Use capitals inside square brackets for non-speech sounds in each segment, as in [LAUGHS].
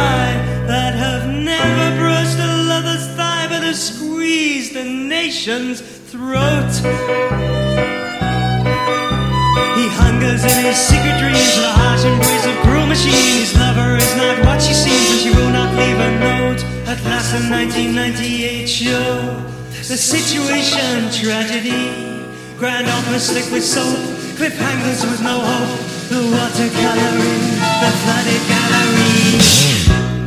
eye that have never brushed a lover's thigh but have squeezed a nation's throat. He hungers in his secret dreams the harsh embrace of cruel machine. His lover is not what she seems, and she will not leave a note. At last, the 1998 show, the situation tragedy. Grand opera slick with soap, cliffhangers with no hope. The watercoloring, the flooded gallery.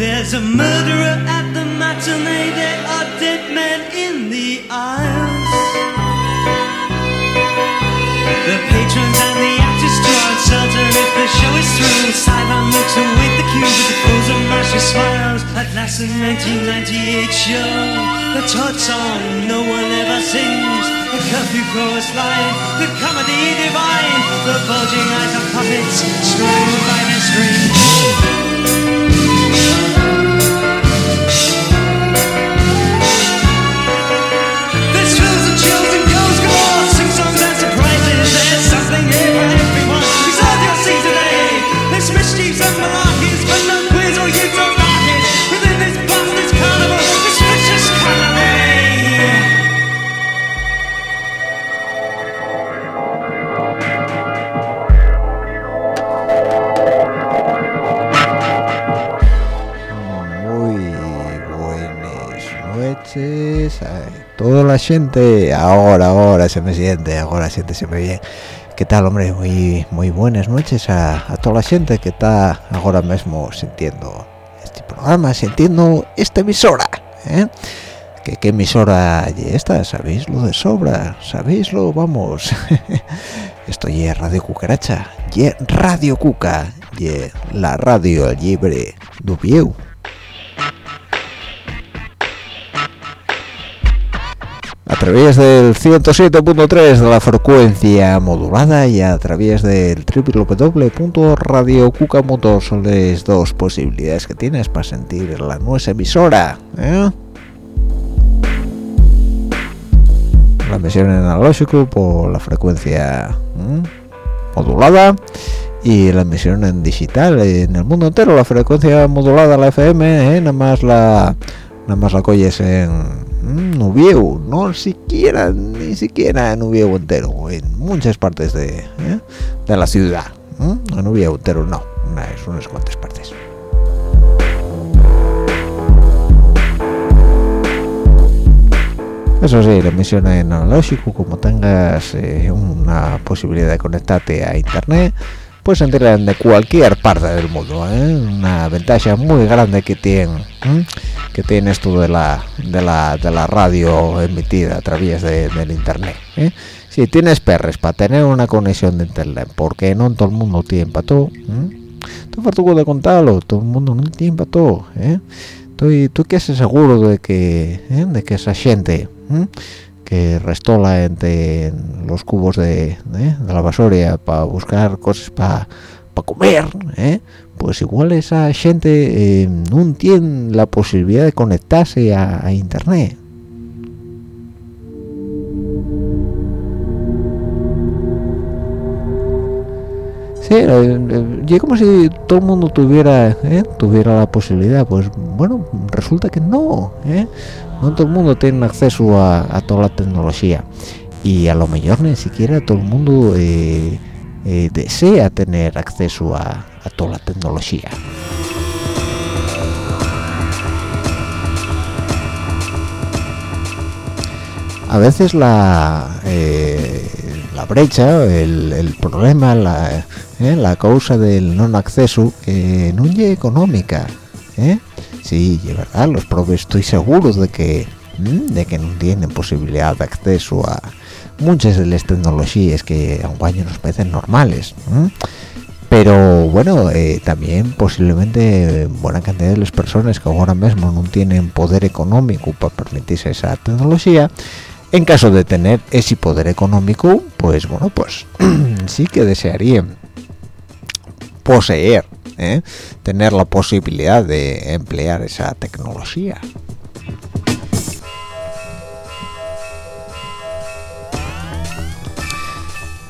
There's a murderer at the matinee. There are dead men in the aisles. The patrons and the actors draw uncertain if the show is through. Sideline looks await the cue with the pose of mashy smiles. At last, the 1998 show, the Todd song no one ever sings. The curfew chorus line, the comedy divine, the bulging eyes of puppets strung by their strings. Gente. Ahora, ahora se me siente, ahora siéntese bien. ¿Qué tal, hombre? Muy, muy buenas noches a, a toda la gente que está ahora mismo sintiendo este programa, sintiendo esta emisora. ¿eh? ¿Qué, qué emisora y esta? ¿Sabéis lo de sobra? ¿Sabéis lo? Vamos. [LAUGHS] Esto es Radio Cucaracha, y Radio Cuca, y la radio libre du Vieu. Través del 107.3 de la frecuencia modulada y a través del www.radiocuca.com son las dos posibilidades que tienes para sentir la nueva emisora ¿eh? la emisión en analógico por la frecuencia ¿eh? modulada y la emisión en digital en el mundo entero la frecuencia modulada la FM ¿eh? nada más la nada más la coyes en mm, Nubieu, no siquiera ni siquiera en Nubieu entero en muchas partes de, ¿eh? de la ciudad ¿eh? en entero no unas, unas cuantas partes Eso sí, la emisión en analógico, como tengas eh, una posibilidad de conectarte a internet, pues se enteran de cualquier parte del mundo ¿eh? una ventaja muy grande que tiene que tiene esto de la de la, de la radio emitida a través del internet ¿eh? si tienes perres para tener una conexión de internet porque no todo el mundo tiene para todo tú de contarlo todo el mundo no tiene para todo ¿eh? tú, tú que seguro de que ¿eh? de que esa gente que restola entre los cubos de, la basura para buscar cosas para comer ¿eh? pues igual esa gente eh, no tiene la posibilidad de conectarse a, internet. Sí, eh, como si todo el mundo tuviera tuviera la posibilidad, pues bueno, resulta que no, no todo el mundo tiene acceso a, toda la tecnología y a lo mejor ni siquiera todo el mundo eh, eh, desea tener acceso a, toda la tecnología. A veces la, eh, la brecha, el, problema, la, la causa del no acceso no es económica, sí es verdad los probes estoy seguro de que mm, de que no tienen posibilidad de acceso a muchas de las tecnologías que a un año nos parecen normales pero bueno eh, también posiblemente buena cantidad de las personas que ahora mismo no tienen poder económico para permitirse esa tecnología en caso de tener ese poder económico pues bueno pues [CLEARS THROAT] sí que desearían poseer ¿eh? tener la posibilidad de emplear esa tecnología.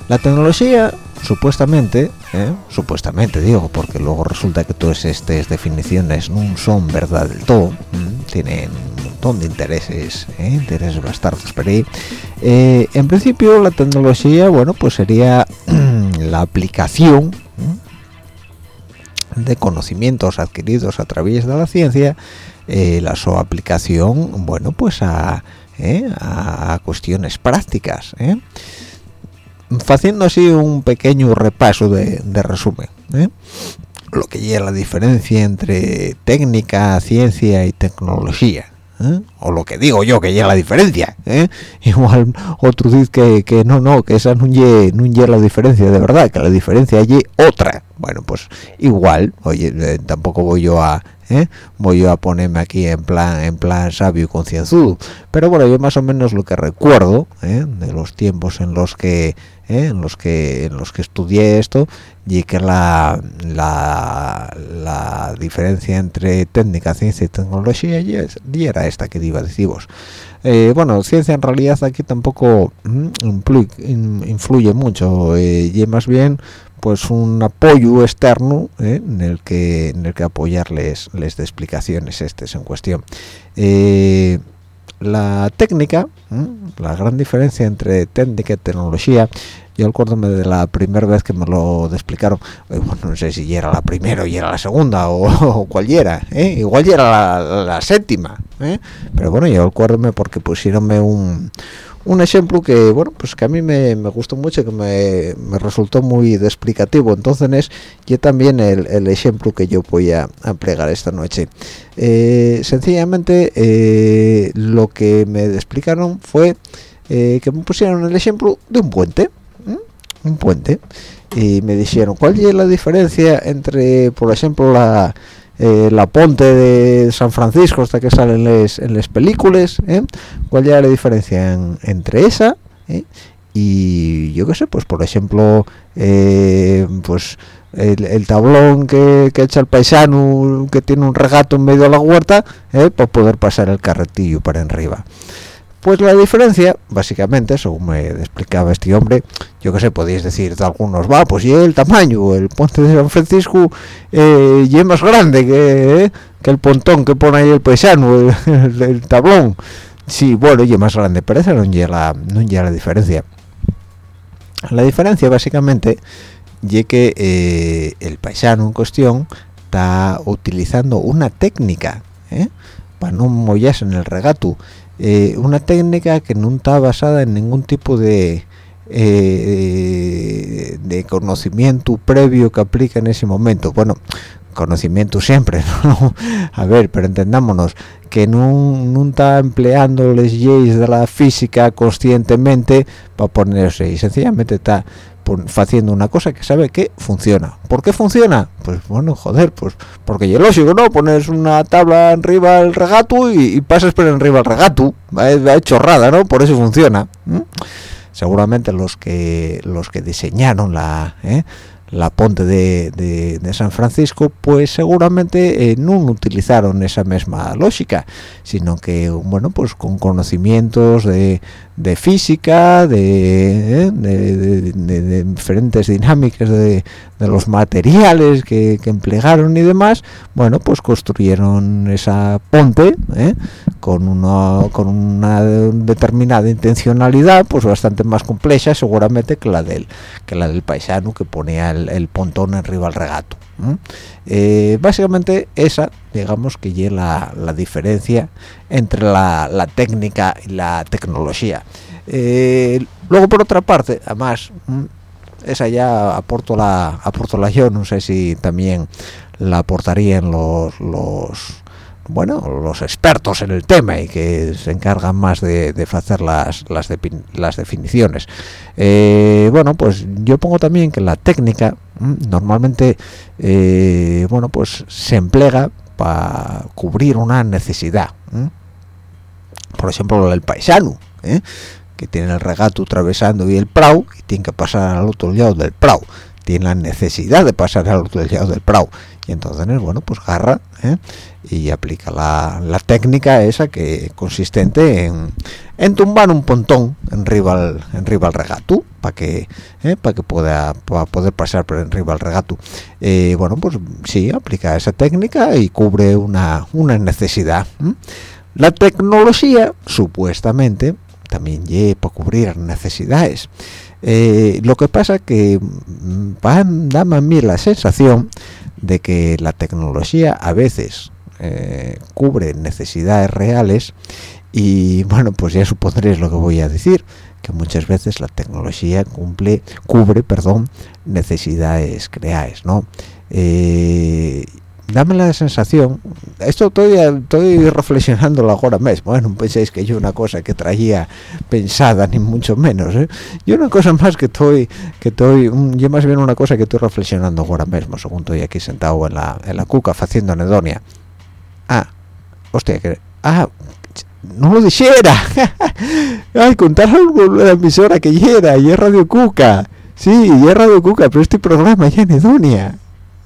La tecnología, supuestamente, ¿eh? supuestamente digo, porque luego resulta que todas estas definiciones no son verdad del todo, tienen un montón de intereses, ¿eh? intereses bastardos pero ahí. en principio la tecnología, bueno, pues sería [CLEARS THROAT] la aplicación de conocimientos adquiridos a través de la ciencia eh, la su aplicación bueno pues a, eh, a cuestiones prácticas ¿eh? haciendo así un pequeño repaso de, resumen lo que lleva la diferencia entre técnica ciencia y tecnología o lo que digo yo que ya la diferencia [LAUGHS] igual otro dice que, que, no no que esa no es no la diferencia de verdad que la diferencia allí otra bueno pues igual oye eh, tampoco voy yo a ¿eh? voy yo a ponerme aquí en plan en plan sabio y concienzudo pero bueno yo más o menos lo que recuerdo ¿eh? de los tiempos en los que en los que en los que estudié esto y que la, la, diferencia entre técnica ciencia y tecnología y, era esta que iba a deciros. Bueno ciencia en realidad aquí tampoco influye, mucho y más bien pues un apoyo externo ¿eh? en el que en el que apoyarles les de explicaciones estas en cuestión. Eh, la técnica la gran diferencia entre técnica y tecnología. Yo acuérdome de la primera vez que me lo explicaron. Eh, bueno, no sé si era la primera o era la segunda [LAUGHS] o, cualquiera igual ya era la, séptima pero bueno yo acuérdome porque pusieronme un un ejemplo que bueno pues que a mí me, gustó mucho que me, resultó muy explicativo. Entonces es yo también el, ejemplo que yo voy a emplear esta noche. Eh, sencillamente eh, lo que me explicaron fue eh, que me pusieron el ejemplo de un puente un puente. Y me dijeron cuál es la diferencia entre por ejemplo la eh, la ponte de San Francisco hasta que salen en las películas ¿eh? cuál es la diferencia entre esa ¿eh? y yo qué sé pues por ejemplo pues el, tablón que, que, echa el paisano que tiene un regato en medio de la huerta para poder pasar el carretillo para arriba pues la diferencia, básicamente, según me explicaba este hombre, yo que sé, podéis decir de algunos, va, pues y el tamaño, el puente de San Francisco eh, y es más grande que, eh, que el pontón que pone ahí el paisano, el, tablón. Sí, bueno, y es más grande, pero esa no llega no la diferencia. La diferencia, básicamente, es que eh, el paisano en cuestión está utilizando una técnica, ¿eh? para no mollarse en el regato, eh, una técnica que no está basada en ningún tipo de eh, de conocimiento previo que aplica en ese momento. Bueno conocimiento siempre [LAUGHS] a ver pero entendámonos que no, está empleando las leyes de la física conscientemente para ponerse y sencillamente está haciendo una cosa que sabe que funciona. ¿Por qué funciona? Pues bueno, joder, pues porque yo lógico, ¿no? Pones una tabla arriba al regato y, pasas por arriba al regato, va chorrada, ¿no? Por eso funciona. Seguramente los que los que diseñaron la ¿eh? La ponte de, San Francisco pues seguramente eh, no utilizaron esa misma lógica sino que bueno pues con conocimientos de, física eh, de, diferentes dinámicas de, los materiales que, emplearon y demás bueno pues construyeron esa ponte eh, con una con una determinada intencionalidad pues bastante más compleja seguramente que la del que la del paisano que ponía el, pontón arriba al regato eh, básicamente esa digamos que lleva la, diferencia entre la, técnica y la tecnología eh, luego por otra parte además esa ya aporto la aporto la yo no sé si también la aportarían los los bueno, los expertos en el tema y que se encargan más de, hacer las, las, definiciones. Eh, bueno, pues yo pongo también que la técnica normalmente, eh, bueno, pues se emplea para cubrir una necesidad. Por ejemplo, el paisano, ¿eh? que tiene el regato atravesando y el prau, y tiene que pasar al otro lado del prau tiene la necesidad de pasar al otro lado del prau y entonces bueno pues agarra ¿eh? y aplica la, la, técnica esa que consistente en, en tumbar un pontón en rival en rival regato para que ¿eh? para que pueda poder pasar por arriba al regato eh, bueno pues sí aplica esa técnica y cubre una, una necesidad la tecnología supuestamente también lleva para cubrir necesidades eh, lo que pasa que mm, da a mí la sensación de que la tecnología a veces cubre necesidades reales y bueno pues ya supondréis lo que voy a decir que muchas veces la tecnología cumple cubre perdón necesidades creadas no eh, dame la sensación esto estoy, estoy reflexionando ahora mismo bueno no penséis que yo una cosa que traía pensada ni mucho menos ¿eh? yo una cosa más que estoy que estoy yo más bien una cosa que estoy reflexionando ahora mismo según estoy aquí sentado en la, en la cuca haciendo anedonia ah hostia que ah no lo dijera [LAUGHS] ay contar algo de la emisora que llega y es Radio Cuca. Sí y es Radio Cuca pero este programa ya anedonia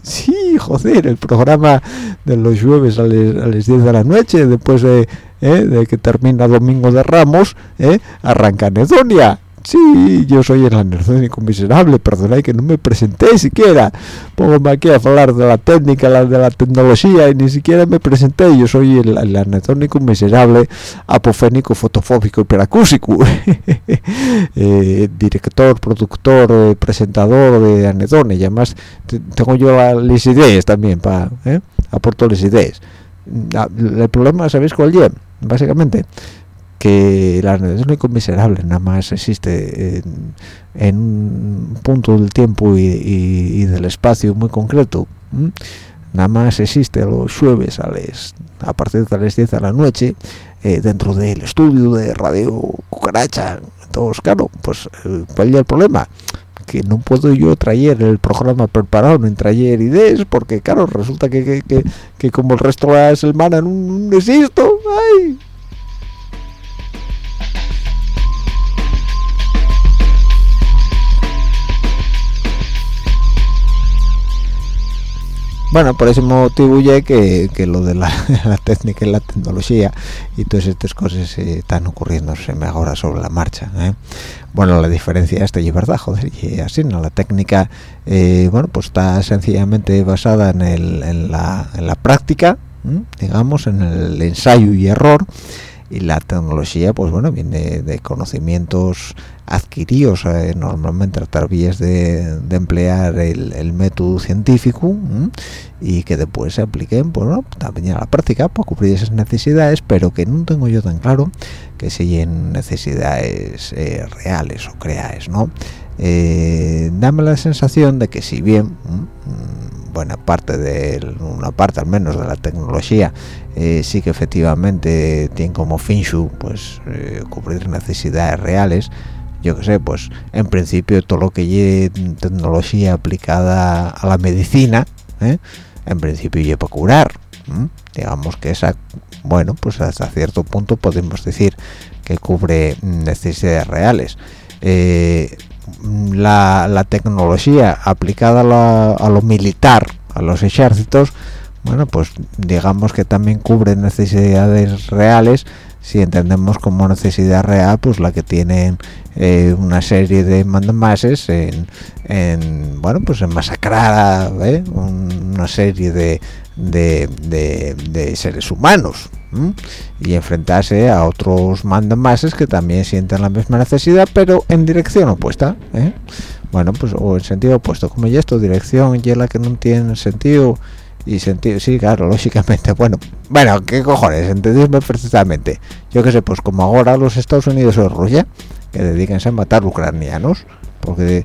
Sí, joder, el programa de los jueves a las 10 de la noche, después de, eh, de que termina Domingo de Ramos, eh, arranca Nedonia. Sí, yo soy el anedónico miserable, perdonad que no me presenté siquiera. Póngame aquí a hablar de la técnica, de la tecnología, y ni siquiera me presenté. Yo soy el, el miserable, apofénico, fotofóbico, hiperacúsico. [LAUGHS] eh, director, productor, eh, presentador de anedonia. Y además tengo yo las ideas también, para ¿eh? aporto las ideas. Ah, el problema, ¿sabéis cuál es? Básicamente que la único miserable nada más existe en, un punto del tiempo y, del espacio muy concreto nada más existe los jueves a, a partir de las 10 de la noche eh, dentro del estudio de Radio Cucaracha entonces claro pues eh, ¿cuál es el problema? que no puedo yo traer el programa preparado ni traer ideas porque claro resulta que, que, como el resto de la semana no, no existo ¡ay! Bueno por ese motivo ya que, lo de [LAUGHS] la, técnica y la tecnología y todas estas cosas se están ocurriéndose ahora sobre la marcha ¿eh? bueno la diferencia esta y verdad joder y así no la técnica eh, bueno pues está sencillamente basada en, la, práctica digamos en el ensayo y error y la tecnología pues bueno viene de conocimientos adquiridos eh, normalmente a través de, emplear el, método científico y que después se apliquen pues, bueno, también a la práctica para cubrir esas necesidades pero que no tengo yo tan claro que sean necesidades eh, reales o creadas no eh, dame la sensación de que si bien buena parte de una parte al menos de la tecnología eh, sí que efectivamente tiene como fin pues eh, cubrir necesidades reales yo que sé pues en principio todo lo que lleve tecnología aplicada a la medicina en principio lleva para curar digamos que esa bueno pues hasta cierto punto podemos decir que cubre necesidades reales. La, tecnología aplicada a lo, militar, a los ejércitos, bueno, pues digamos que también cubre necesidades reales, si entendemos como necesidad real, pues la que tienen eh, una serie de mandamases en, en, bueno, pues en masacrar ¿eh? una serie de, de seres humanos, y enfrentarse a otros mandamases que también sienten la misma necesidad pero en dirección opuesta ¿eh? bueno pues o en sentido opuesto como ya esto dirección y la que no tiene sentido y sentido sí claro lógicamente [LAUGHS] bueno bueno qué cojones entendéisme perfectamente. Yo qué sé pues como ahora los Estados Unidos o Rusia que dedíquense a matar ucranianos porque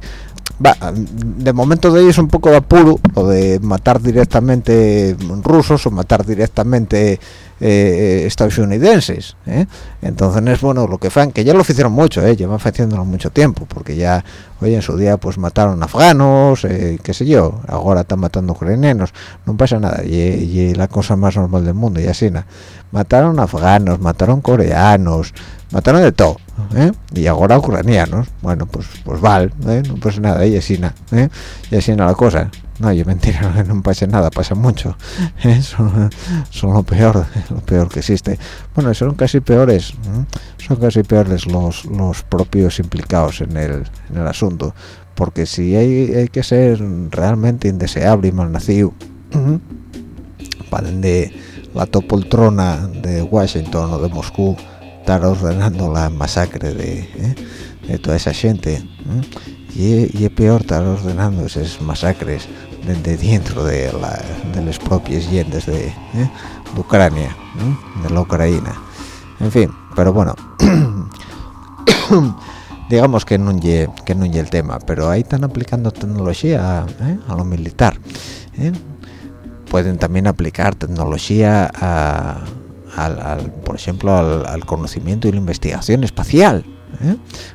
va, de momento de ellos un poco de apuro o de matar directamente rusos o matar directamente eh, estadounidenses ¿eh? entonces es bueno lo que fan que ya lo hicieron mucho eh, llevan haciéndolo mucho tiempo porque ya hoy en su día pues mataron afganos eh, qué sé yo ahora están matando ucranianos no pasa nada y, la cosa más normal del mundo y así nada mataron afganos mataron coreanos mataron de todo y ahora ucranianos bueno pues pues vale no pasa nada y así nada y así la cosa no yo mentira [LAUGHS] no pasa nada pasa mucho. ¿eh? son, lo peor [LAUGHS] lo peor que existe. Bueno son casi peores son casi peores los los propios implicados en el, en el asunto. Porque si hay, hay, que ser realmente indeseable y malnacido para de la topoltrona de Washington o de Moscú estar ordenando la masacre de, ¿eh? de toda esa gente y, es peor estar ordenando esas masacres de, dentro de, la, de las propias gentes de, ¿eh? de Ucrania, de la Ucrania. En fin, pero bueno, [COUGHS] digamos que no no el tema, pero ahí están aplicando tecnología ¿eh? a lo militar. ¿eh? Pueden también aplicar tecnología al, por ejemplo, al, conocimiento y la investigación espacial.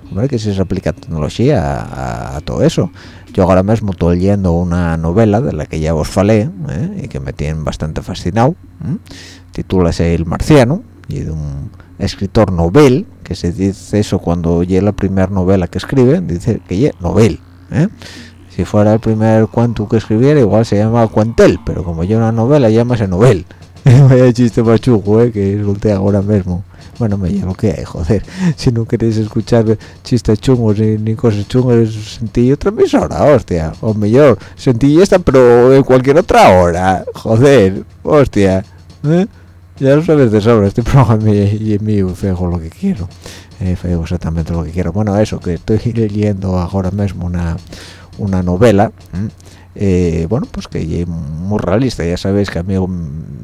Hombre, que si se aplica tecnología a, todo eso. Yo ahora mismo estoy leyendo una novela de la que ya os falé ¿eh? y que me tiene bastante fascinado. ¿eh? El Marciano y de un escritor novel que se dice eso cuando oye la primera novela que escribe, dice que ya novel. ¿eh? Si fuera el primer cuento que escribiera, igual se llama cuentel, pero como ya una novela, llámase novel. [LAUGHS] Vaya chiste machujo, ¿eh? que resulte ahora mismo bueno me lo que hay joder [LAUGHS] si no queréis escuchar chistes chungos ni, cosas chungas sentí otra emisora hostia o mejor sentí esta pero en cualquier otra hora joder hostia ¿eh? ya lo sabes de sobra este [LAUGHS] programa y en mí fego lo que quiero eh, fego exactamente lo que quiero bueno eso que estoy leyendo ahora mismo una una novela bueno pues que muy realista. Ya sabéis que a mí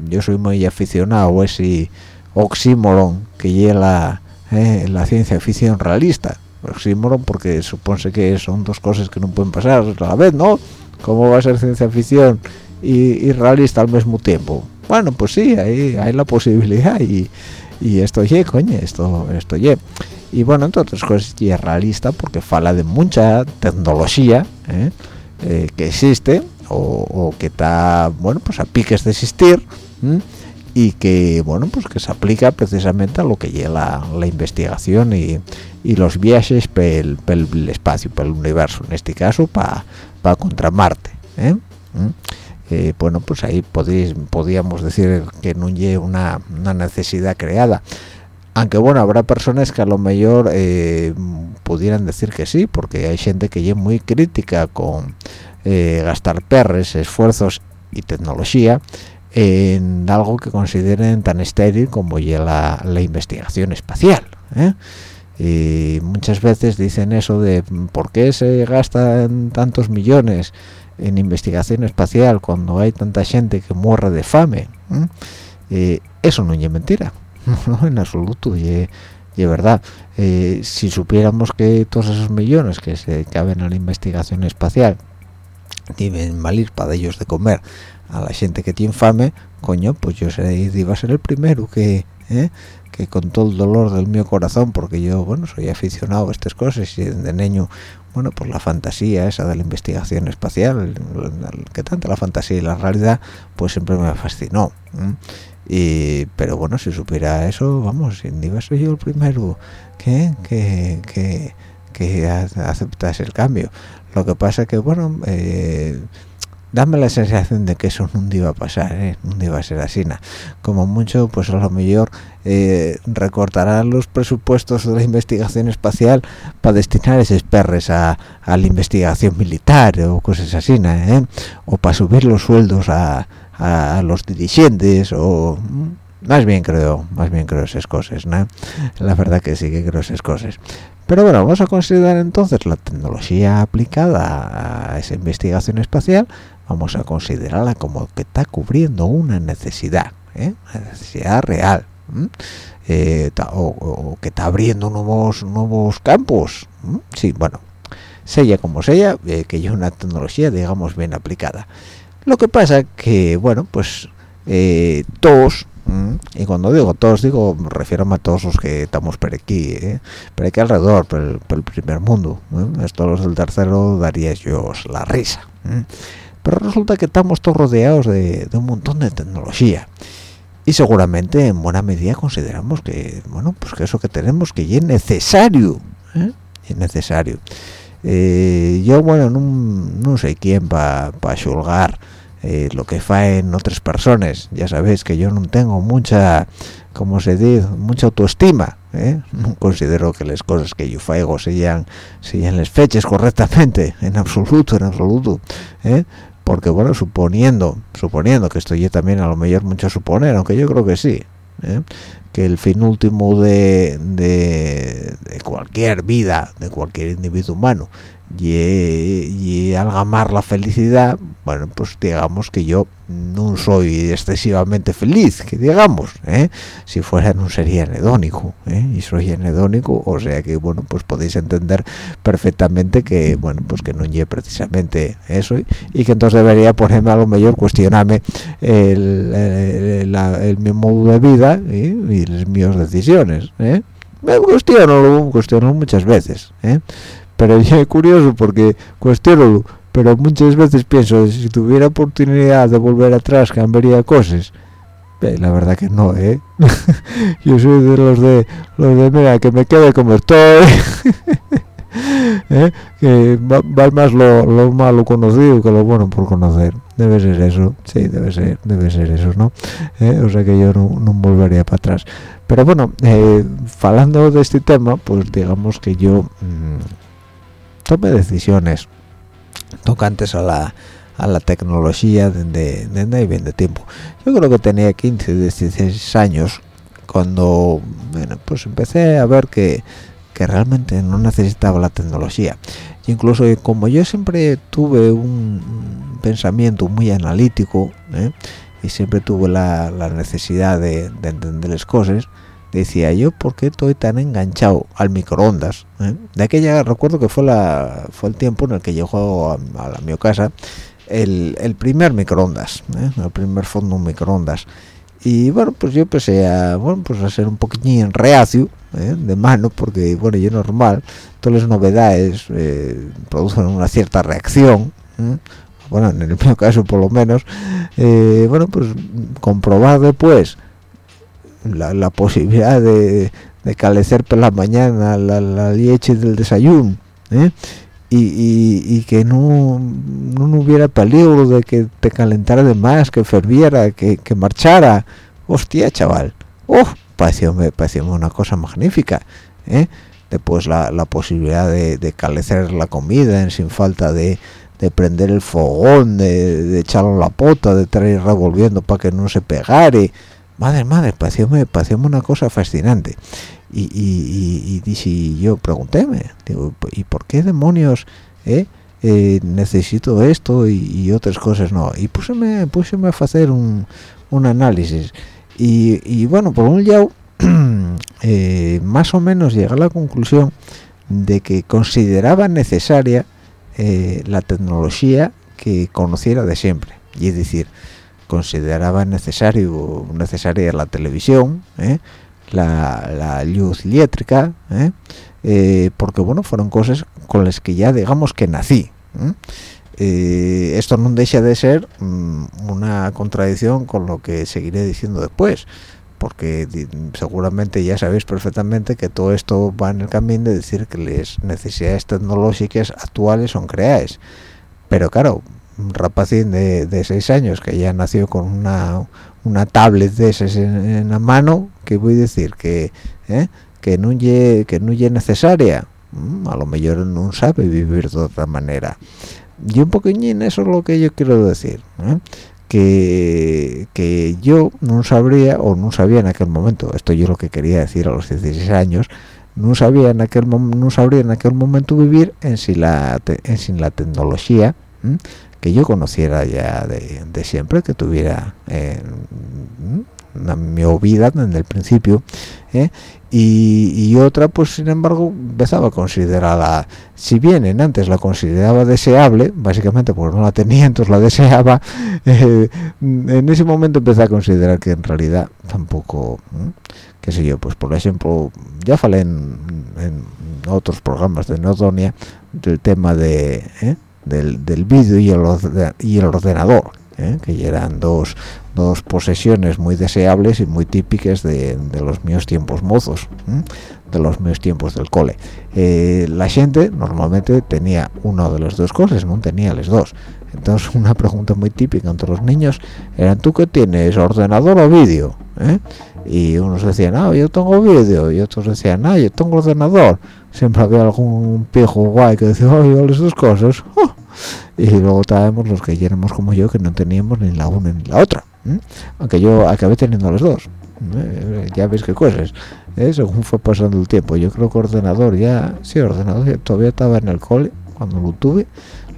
yo soy muy aficionado a ese oxímoron que lleva eh, la ciencia ficción realista. Oxímoron porque supone que son dos cosas que no pueden pasar a la vez no cómo va a ser ciencia ficción y, realista al mismo tiempo bueno pues sí hay, hay la posibilidad y, y esto ye coño esto esto ye. Y bueno entre otras cosas es realista porque fala de mucha tecnología eh, eh, que existe o, que está bueno pues a piques de existir y que bueno pues que se aplica precisamente a lo que lleva la, investigación y, los viajes por el, espacio por el universo en este caso para para contra Marte ¿eh? Eh, bueno pues ahí podéis, decir que no hay una, necesidad creada aunque bueno habrá personas que a lo mejor eh, pudieran decir que sí porque hay gente que es muy crítica con gastar perres esfuerzos y tecnología en algo que consideren tan estéril como ya la, investigación espacial ¿eh? y muchas veces dicen eso de por qué se gastan tantos millones en investigación espacial cuando hay tanta gente que muere de fame eso no es mentira [LAUGHS] no en absoluto y es verdad eh, si supiéramos que todos esos millones que se caben a la investigación espacial deben valer para ellos de comer a la gente que tiene fame coño pues yo iba a ser el primero que ¿eh? que con todo el dolor del mío corazón porque yo bueno soy aficionado a estas cosas y de niño bueno pues la fantasía esa de la investigación espacial que tanto la fantasía y la realidad pues siempre me fascinó y pero bueno si supiera eso vamos iba a ser yo el primero que que que, que aceptase el cambio lo que pasa que bueno eh, dame la sensación de que eso no iba a pasar, ¿eh? no iba a ser así. Como mucho, pues a lo mejor eh, recortarán los presupuestos de la investigación espacial para destinar esos perres a, la investigación militar o cosas así, ¿eh? o para subir los sueldos a, los dirigentes o más bien creo más bien creo esas cosas ¿no? la verdad que sí que creo esas cosas pero bueno vamos a considerar entonces la tecnología aplicada a esa investigación espacial vamos a considerarla como que está cubriendo una necesidad, ¿eh? necesidad real, eh, o, que está abriendo nuevos nuevos campos. Sí, bueno, sea como sea, eh, que es una tecnología, digamos, bien aplicada. Lo que pasa que, bueno, pues todos, y cuando digo todos, digo, me refiero a todos los que estamos por aquí, por aquí alrededor, por el, primer mundo. Esto los del tercero daría yo la risa pero resulta que estamos todos rodeados de, un montón de tecnología. Y seguramente en buena medida consideramos que bueno pues que eso que tenemos que es necesario ¿eh? es necesario eh, yo bueno no, sé quién para pa xulgar eh, lo que faen otras personas ya sabéis que yo no tengo mucha como se dice mucha autoestima ¿eh? [LAUGHS] no considero que las cosas que yo faigo sean sean las fechas correctamente [LAUGHS] en absoluto en absoluto ¿eh? porque bueno suponiendo suponiendo que esto ya también a lo mejor mucho suponer aunque yo creo que sí. Que el fin último de, de, cualquier vida de cualquier individuo humano y, y algamar la felicidad bueno pues digamos que yo no soy excesivamente feliz que digamos ¿eh? si fuera no sería anedónico ¿eh? y soy anedónico o sea que bueno pues podéis entender perfectamente que bueno pues que no lleve precisamente eso y, que entonces debería ponerme a lo mejor cuestionarme el, el, mi modo de vida y las mías decisiones ¿eh? me cuestiono lo cuestiono muchas veces ¿eh? Pero es curioso porque cuestiono pero muchas veces pienso si tuviera oportunidad de volver atrás cambiaría cosas. La verdad que no eh [LAUGHS] yo soy de los de los de mira que me quede como estoy [LAUGHS] ¿Eh? que va, más lo, malo conocido que lo bueno por conocer. Debe ser eso sí debe ser debe ser eso no ¿Eh? o sea que yo no, volvería para atrás. Pero bueno eh, hablando de este tema pues digamos que yo mmm, tome decisiones tocantes a la a la tecnología desde de, bien de tiempo yo creo que tenía 15 16 años cuando bueno, pues empecé a ver que, que realmente no necesitaba la tecnología incluso como yo siempre tuve un pensamiento muy analítico ¿eh? y siempre tuve la, la necesidad de, de entender las cosas decía yo por qué estoy tan enganchado al microondas ¿eh? de aquella recuerdo que fue la fue el tiempo en el que llegó a, a, mi casa el, el, primer microondas ¿eh? el primer fondo microondas y bueno pues yo empecé a bueno pues a ser un poquitín reacio ¿eh? de mano porque bueno yo normal todas las novedades producen una cierta reacción bueno en el mío [LAUGHS] caso por lo menos bueno pues comprobar después la, posibilidad de, de, calecer por la mañana la, leche del desayuno ¿eh? y, que no, no, hubiera peligro de que te calentara de más, que ferviera, que, marchara. Hostia, chaval. Oh, pareció, me una cosa magnífica. ¿eh? Después la, la posibilidad de, de, calecer la comida sin falta de, de prender el fogón de, de echarlo la pota de traer revolviendo para que no se pegare madre madre parecióme, una cosa fascinante. Y, y, yo preguntéme digo y por qué demonios eh, eh, necesito esto y, otras cosas no y púseme púseme a hacer un, análisis. Y, bueno por un lado [CLEARS THROAT] eh, más o menos llega a la conclusión de que consideraba necesaria la tecnología que conociera de siempre. Y es decir consideraba necesario necesaria la televisión ¿eh? la, luz eléctrica ¿eh? Eh, porque bueno fueron cosas con las que ya digamos que nací esto no deja de ser mm, una contradicción con lo que seguiré diciendo después porque seguramente ya sabéis perfectamente que todo esto va en el camino de decir que las necesidades tecnológicas actuales son creadas pero claro un rapacín de, de seis años que ya nació con una, una tablet de esas en, la mano, que voy a decir que ¿eh? que no ye, que no es necesaria, mm, a lo mejor no sabe vivir de otra manera. Y un poquillín eso es lo que yo quiero decir, ¿eh? que, que yo no sabría o no sabía en aquel momento, esto yo lo que quería decir a los 16 años, no sabía en aquel no sabría en aquel momento vivir en sin la en sin la tecnología que yo conociera ya de, siempre, que tuviera eh, mi vida desde el principio, ¿eh? y, otra, pues sin embargo, empezaba a considerarla, si bien en antes la consideraba deseable, básicamente porque no la tenía, [LAUGHS] entonces la deseaba, eh, en ese momento empecé a considerar que en realidad tampoco, qué sé yo, pues por ejemplo, ya falé en, otros programas de Nodonia del tema de del, del vídeo y el, y el ordenador, ¿eh? que eran dos, dos posesiones muy deseables y muy típicas de, de los míos tiempos mozos, de los míos tiempos del cole. Eh, la gente normalmente tenía una de las dos cosas, no tenía las dos. Entonces una pregunta muy típica entre los niños era, ¿tú qué tienes, ordenador o vídeo? Y unos decían, ah, yo tengo vídeo, y otros decían, ah, yo tengo ordenador siempre había algún viejo guay que decía, ay, las dos cosas. ¡Oh! [LAUGHS] Y luego estábamos los que éramos como yo, que no teníamos ni la una ni la otra. Aunque yo acabé teniendo las dos. ¿eh? Ya ves qué cosas. ¿eh? Según fue pasando el tiempo. Yo creo que ordenador ya, sí, ordenador todavía estaba en el cole cuando lo tuve.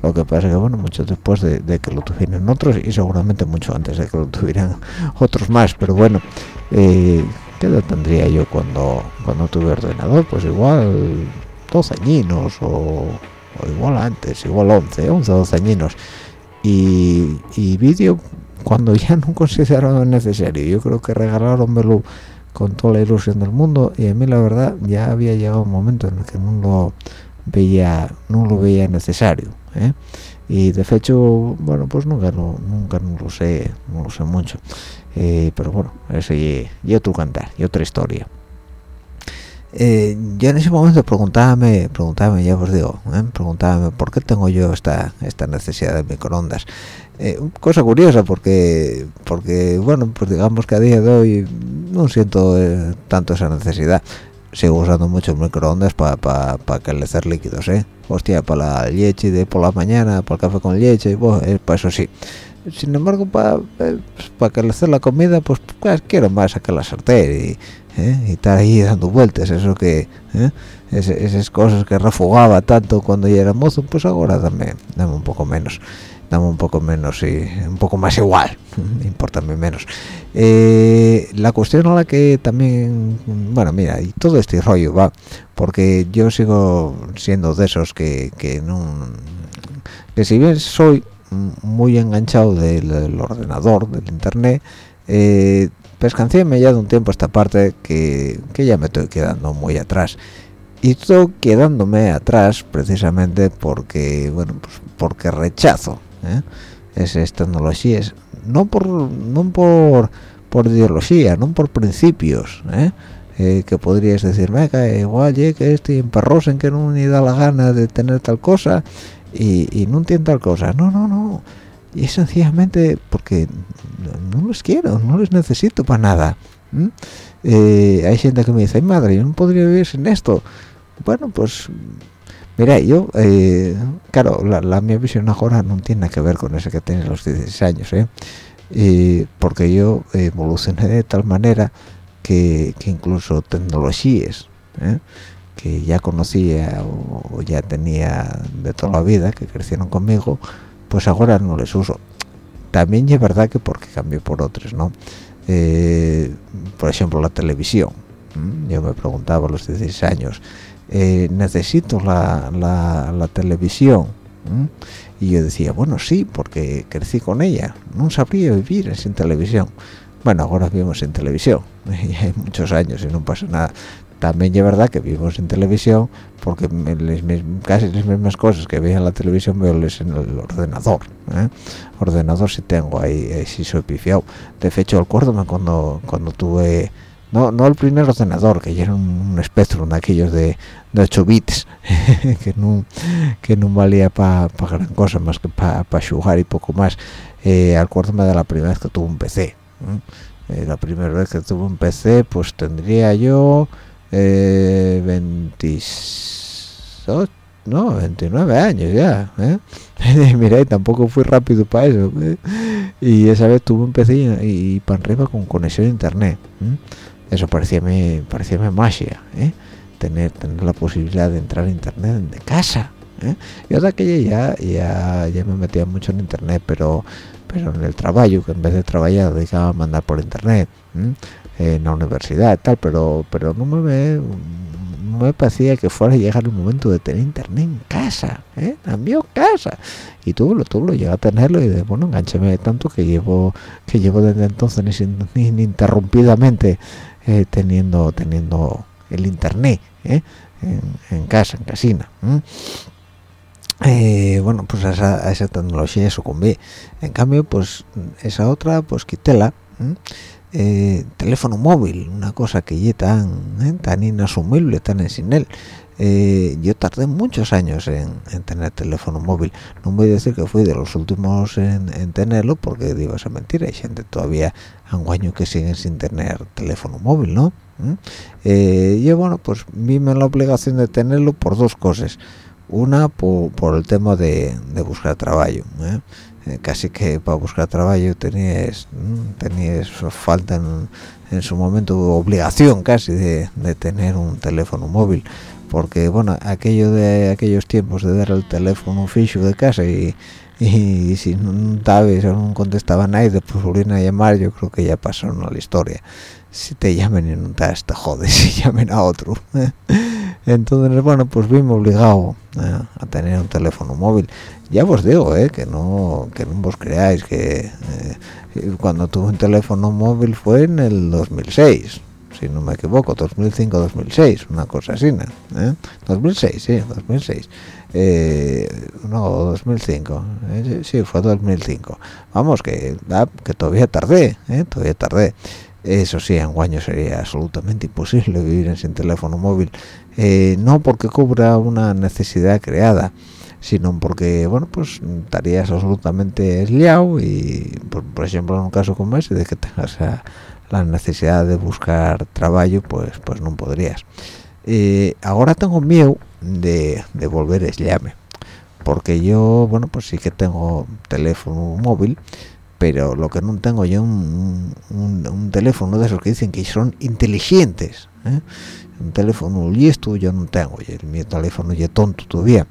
Lo que pasa que, bueno, mucho después de, que lo tuvieran otros y seguramente mucho antes de que lo tuvieran [LAUGHS] otros más. Pero bueno, eh, ¿qué edad tendría yo cuando cuando tuve ordenador? Pues igual 12 añinos o, igual antes, igual 11, 11 o 12 añinos. Y, y vídeo cuando [LAUGHS] ya no consideraron necesario. Yo creo que regalaronmelo con toda la ilusión del mundo y a mí la verdad ya había llegado un momento en el que no lo veía no lo veía necesario ¿eh? y de hecho bueno pues nunca no, nunca no lo sé no lo sé mucho eh, pero bueno ese y, otro cantar y otra historia eh, yo en ese momento preguntábame preguntábame ya os digo ¿eh? preguntábame por qué tengo yo esta esta necesidad de microondas cosa curiosa porque porque bueno pues digamos que a día de hoy no siento tanto esa necesidad sigo usando mucho microondas para pa, pa calentar líquidos eh hostia para la leche de por la mañana para el café con leche bueno, para eso sí sin embargo para eh, para calentar la comida pues, pues, quiero más sacar la sartén y, ¿eh? y estar ahí dando vueltas eso que ¿eh? esas cosas que refugaba tanto cuando ya era mozo pues ahora dame dame un poco menos dame un poco menos y un poco más igual [LAUGHS] importame menos. Eh, la cuestión a la que también bueno mira y todo este rollo va porque yo sigo siendo de esos que, que no que si bien soy muy enganchado del, ordenador del internet eh, pescancéme ya de un tiempo esta parte que, que ya me estoy quedando muy atrás. Y estoy quedándome atrás precisamente porque bueno pues porque rechazo ¿eh? esas tecnologías no por no por por ideología no por principios ¿eh? Eh, que podrías decir venga igual que este emperros en que no ni da la gana de tener tal cosa y, no entiendo tal cosa no no no y es sencillamente porque no, los quiero no les necesito para nada hay gente que me dice Ay, madre yo no podría vivir sin esto bueno pues Mira, yo, eh, claro, la, mi visión ahora no tiene nada que ver con ese que tiene los 16 años, ¿eh? porque yo evolucioné de tal manera que, incluso tecnologías ¿eh? que ya conocía o, ya tenía de toda la vida, que crecieron conmigo, pues ahora no les uso. También es verdad que porque cambié por otros, ¿no? Eh, por ejemplo, la televisión. Yo me preguntaba a los 16 años, eh, necesito la, la, televisión y yo decía bueno sí porque crecí con ella no sabría vivir sin televisión. Bueno ahora vivimos sin televisión [LAUGHS] y hay muchos años y no pasa nada. También es verdad que vivimos sin televisión porque casi las mismas cosas que veía en la televisión veo en el ordenador ¿eh? ordenador si tengo ahí, si soy pifiado de hecho acuérdame cuando cuando tuve no no el primer ordenador que ya era un, espectro de aquellos de, de 8 bits [LAUGHS] que no que valía para gran cosa más que para jugar y poco más eh, acuérdame de la primera vez que tuve un PC eh, la primera vez que tuve un PC pues tendría yo eh, 28 no 29 años ya ¿eh? [LAUGHS] mira y tampoco fui rápido para eso ¿eh? y esa vez tuve un PC y, para arriba con conexión a internet eso parecía parecía magia ¿eh? tener tener la posibilidad de entrar a internet de casa ¿eh? yo de aquella ya, ya ya me metía mucho en internet pero pero en el trabajo que en vez de trabajar dedicaba a mandar por internet en la universidad tal pero pero no me no me parecía que fuera a llegar el momento de tener internet en casa ¿eh? mi casa y tú lo tú lo llega a tenerlo y de bueno engancheme tanto que llevo que llevo desde entonces ininterrumpidamente eh, teniendo teniendo el internet ¿eh? en, casa en casina eh, bueno pues a esa, esa tecnología sucumbí en cambio pues esa otra pues quítela teléfono móvil una cosa que ya tan tan inasumible tan sin él. Yo tardé muchos años en, tener teléfono móvil. No voy a decir que fui de los últimos en, tenerlo porque digo esa mentira hay gente todavía un año que siguen sin tener teléfono móvil no ¿Mm? eh, yo bueno pues vime la obligación de tenerlo por dos cosas. Una por, el tema de, buscar trabajo ¿eh? Casi que para buscar trabajo tenías tenías falta en, su momento obligación casi de, tener un teléfono móvil. Porque bueno aquello de aquellos tiempos de dar el teléfono fijo de casa y, y si no sabes o no contestaba nadie después volvieron a llamar yo creo que ya pasaron a la historia. Si te llamen y no te jodes [LAUGHS] si llamen a otro. [LAUGHS] Entonces bueno pues vimos obligado eh, a tener un teléfono móvil ya os digo eh, que no que no vos creáis que eh, cuando tuve un teléfono móvil fue en el 2006 si no me equivoco 2005 2006 una cosa así ¿no? 2006 sí 2006 no 2005 sí fue 2005 vamos que ah, que todavía tardé todavía tardé. Eso sí en año sería absolutamente imposible vivir sin teléfono móvil. Eh, no porque cubra una necesidad creada sino porque bueno pues estarías absolutamente liado y por, ejemplo en un caso como ese de que tengas la necesidad de buscar trabajo pues pues no podrías eh, ahora tengo miedo de, de volver a llame porque yo bueno pues sí que tengo teléfono móvil pero lo que no tengo yo un, un, teléfono de esos que dicen que son inteligentes ¿eh? un teléfono listo yo no tengo y el, mi teléfono ya tonto todavía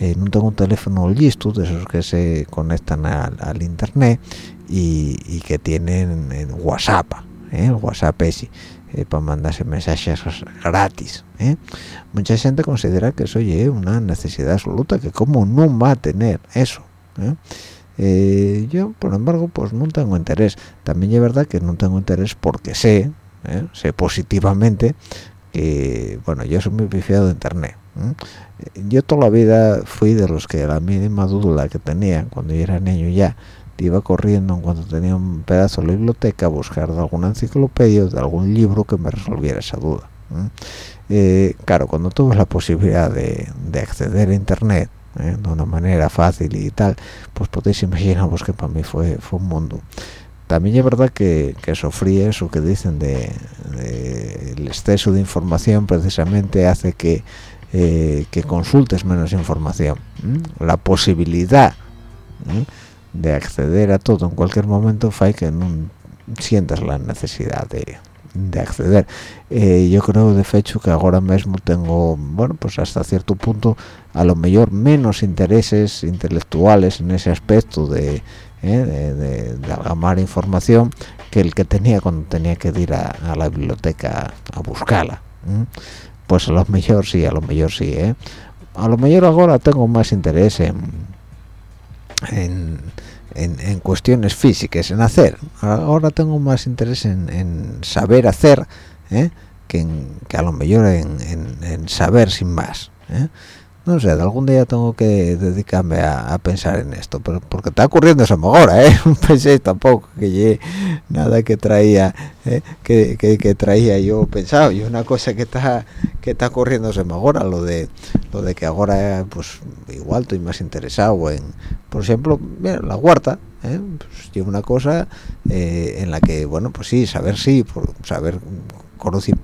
eh, no tengo un teléfono listo de esos que se conectan al, internet y, que tienen WhatsApp ¿eh? el WhatsApp ese para mandarse mensajes gratis mucha gente considera que eso es una necesidad absoluta que como no va a tener eso eh, yo por embargo pues no tengo interés también es verdad que no tengo interés porque sé ¿eh? sé positivamente que bueno yo soy muy pifiado de internet yo toda la vida fui de los que la mínima duda que tenía cuando yo era niño ya iba corriendo en cuanto tenía un pedazo de biblioteca a buscar de alguna enciclopedia de algún libro que me resolviera esa duda eh, claro cuando tuve la posibilidad de acceder a internet ¿eh? de una manera fácil y tal pues podéis imaginaros que para mí fue fue un mundo también es verdad que, que sufrí eso que dicen de, el exceso de información precisamente hace que eh, que consultes menos información la posibilidad de acceder a todo. En cualquier momento fue que no sientas la necesidad de, acceder. Eh, yo creo de hecho que ahora mismo tengo bueno pues hasta cierto punto a lo mejor menos intereses intelectuales en ese aspecto de eh, de, información que el que tenía cuando tenía que ir a, la biblioteca a buscarla pues a lo mejor sí a lo mejor sí ¿eh? a lo mejor ahora tengo más interés en, en, cuestiones físicas en hacer ahora tengo más interés en, saber hacer ¿eh? que, que, a lo mejor en, saber sin más ¿eh? No sé, algún día tengo que dedicarme a, pensar en esto, pero porque está ocurriendo eso ahora, ¿eh? [LAUGHS] No pensé tampoco que nada que traía, ¿eh? que, que, traía yo pensado, y una cosa que está que está ocurriendo eso ahora, lo de lo de que ahora pues igual estoy más interesado en, por ejemplo, mira, la huerta, ¿eh? pues, una cosa eh, en la que, bueno, pues sí, saber sí, por saber conocer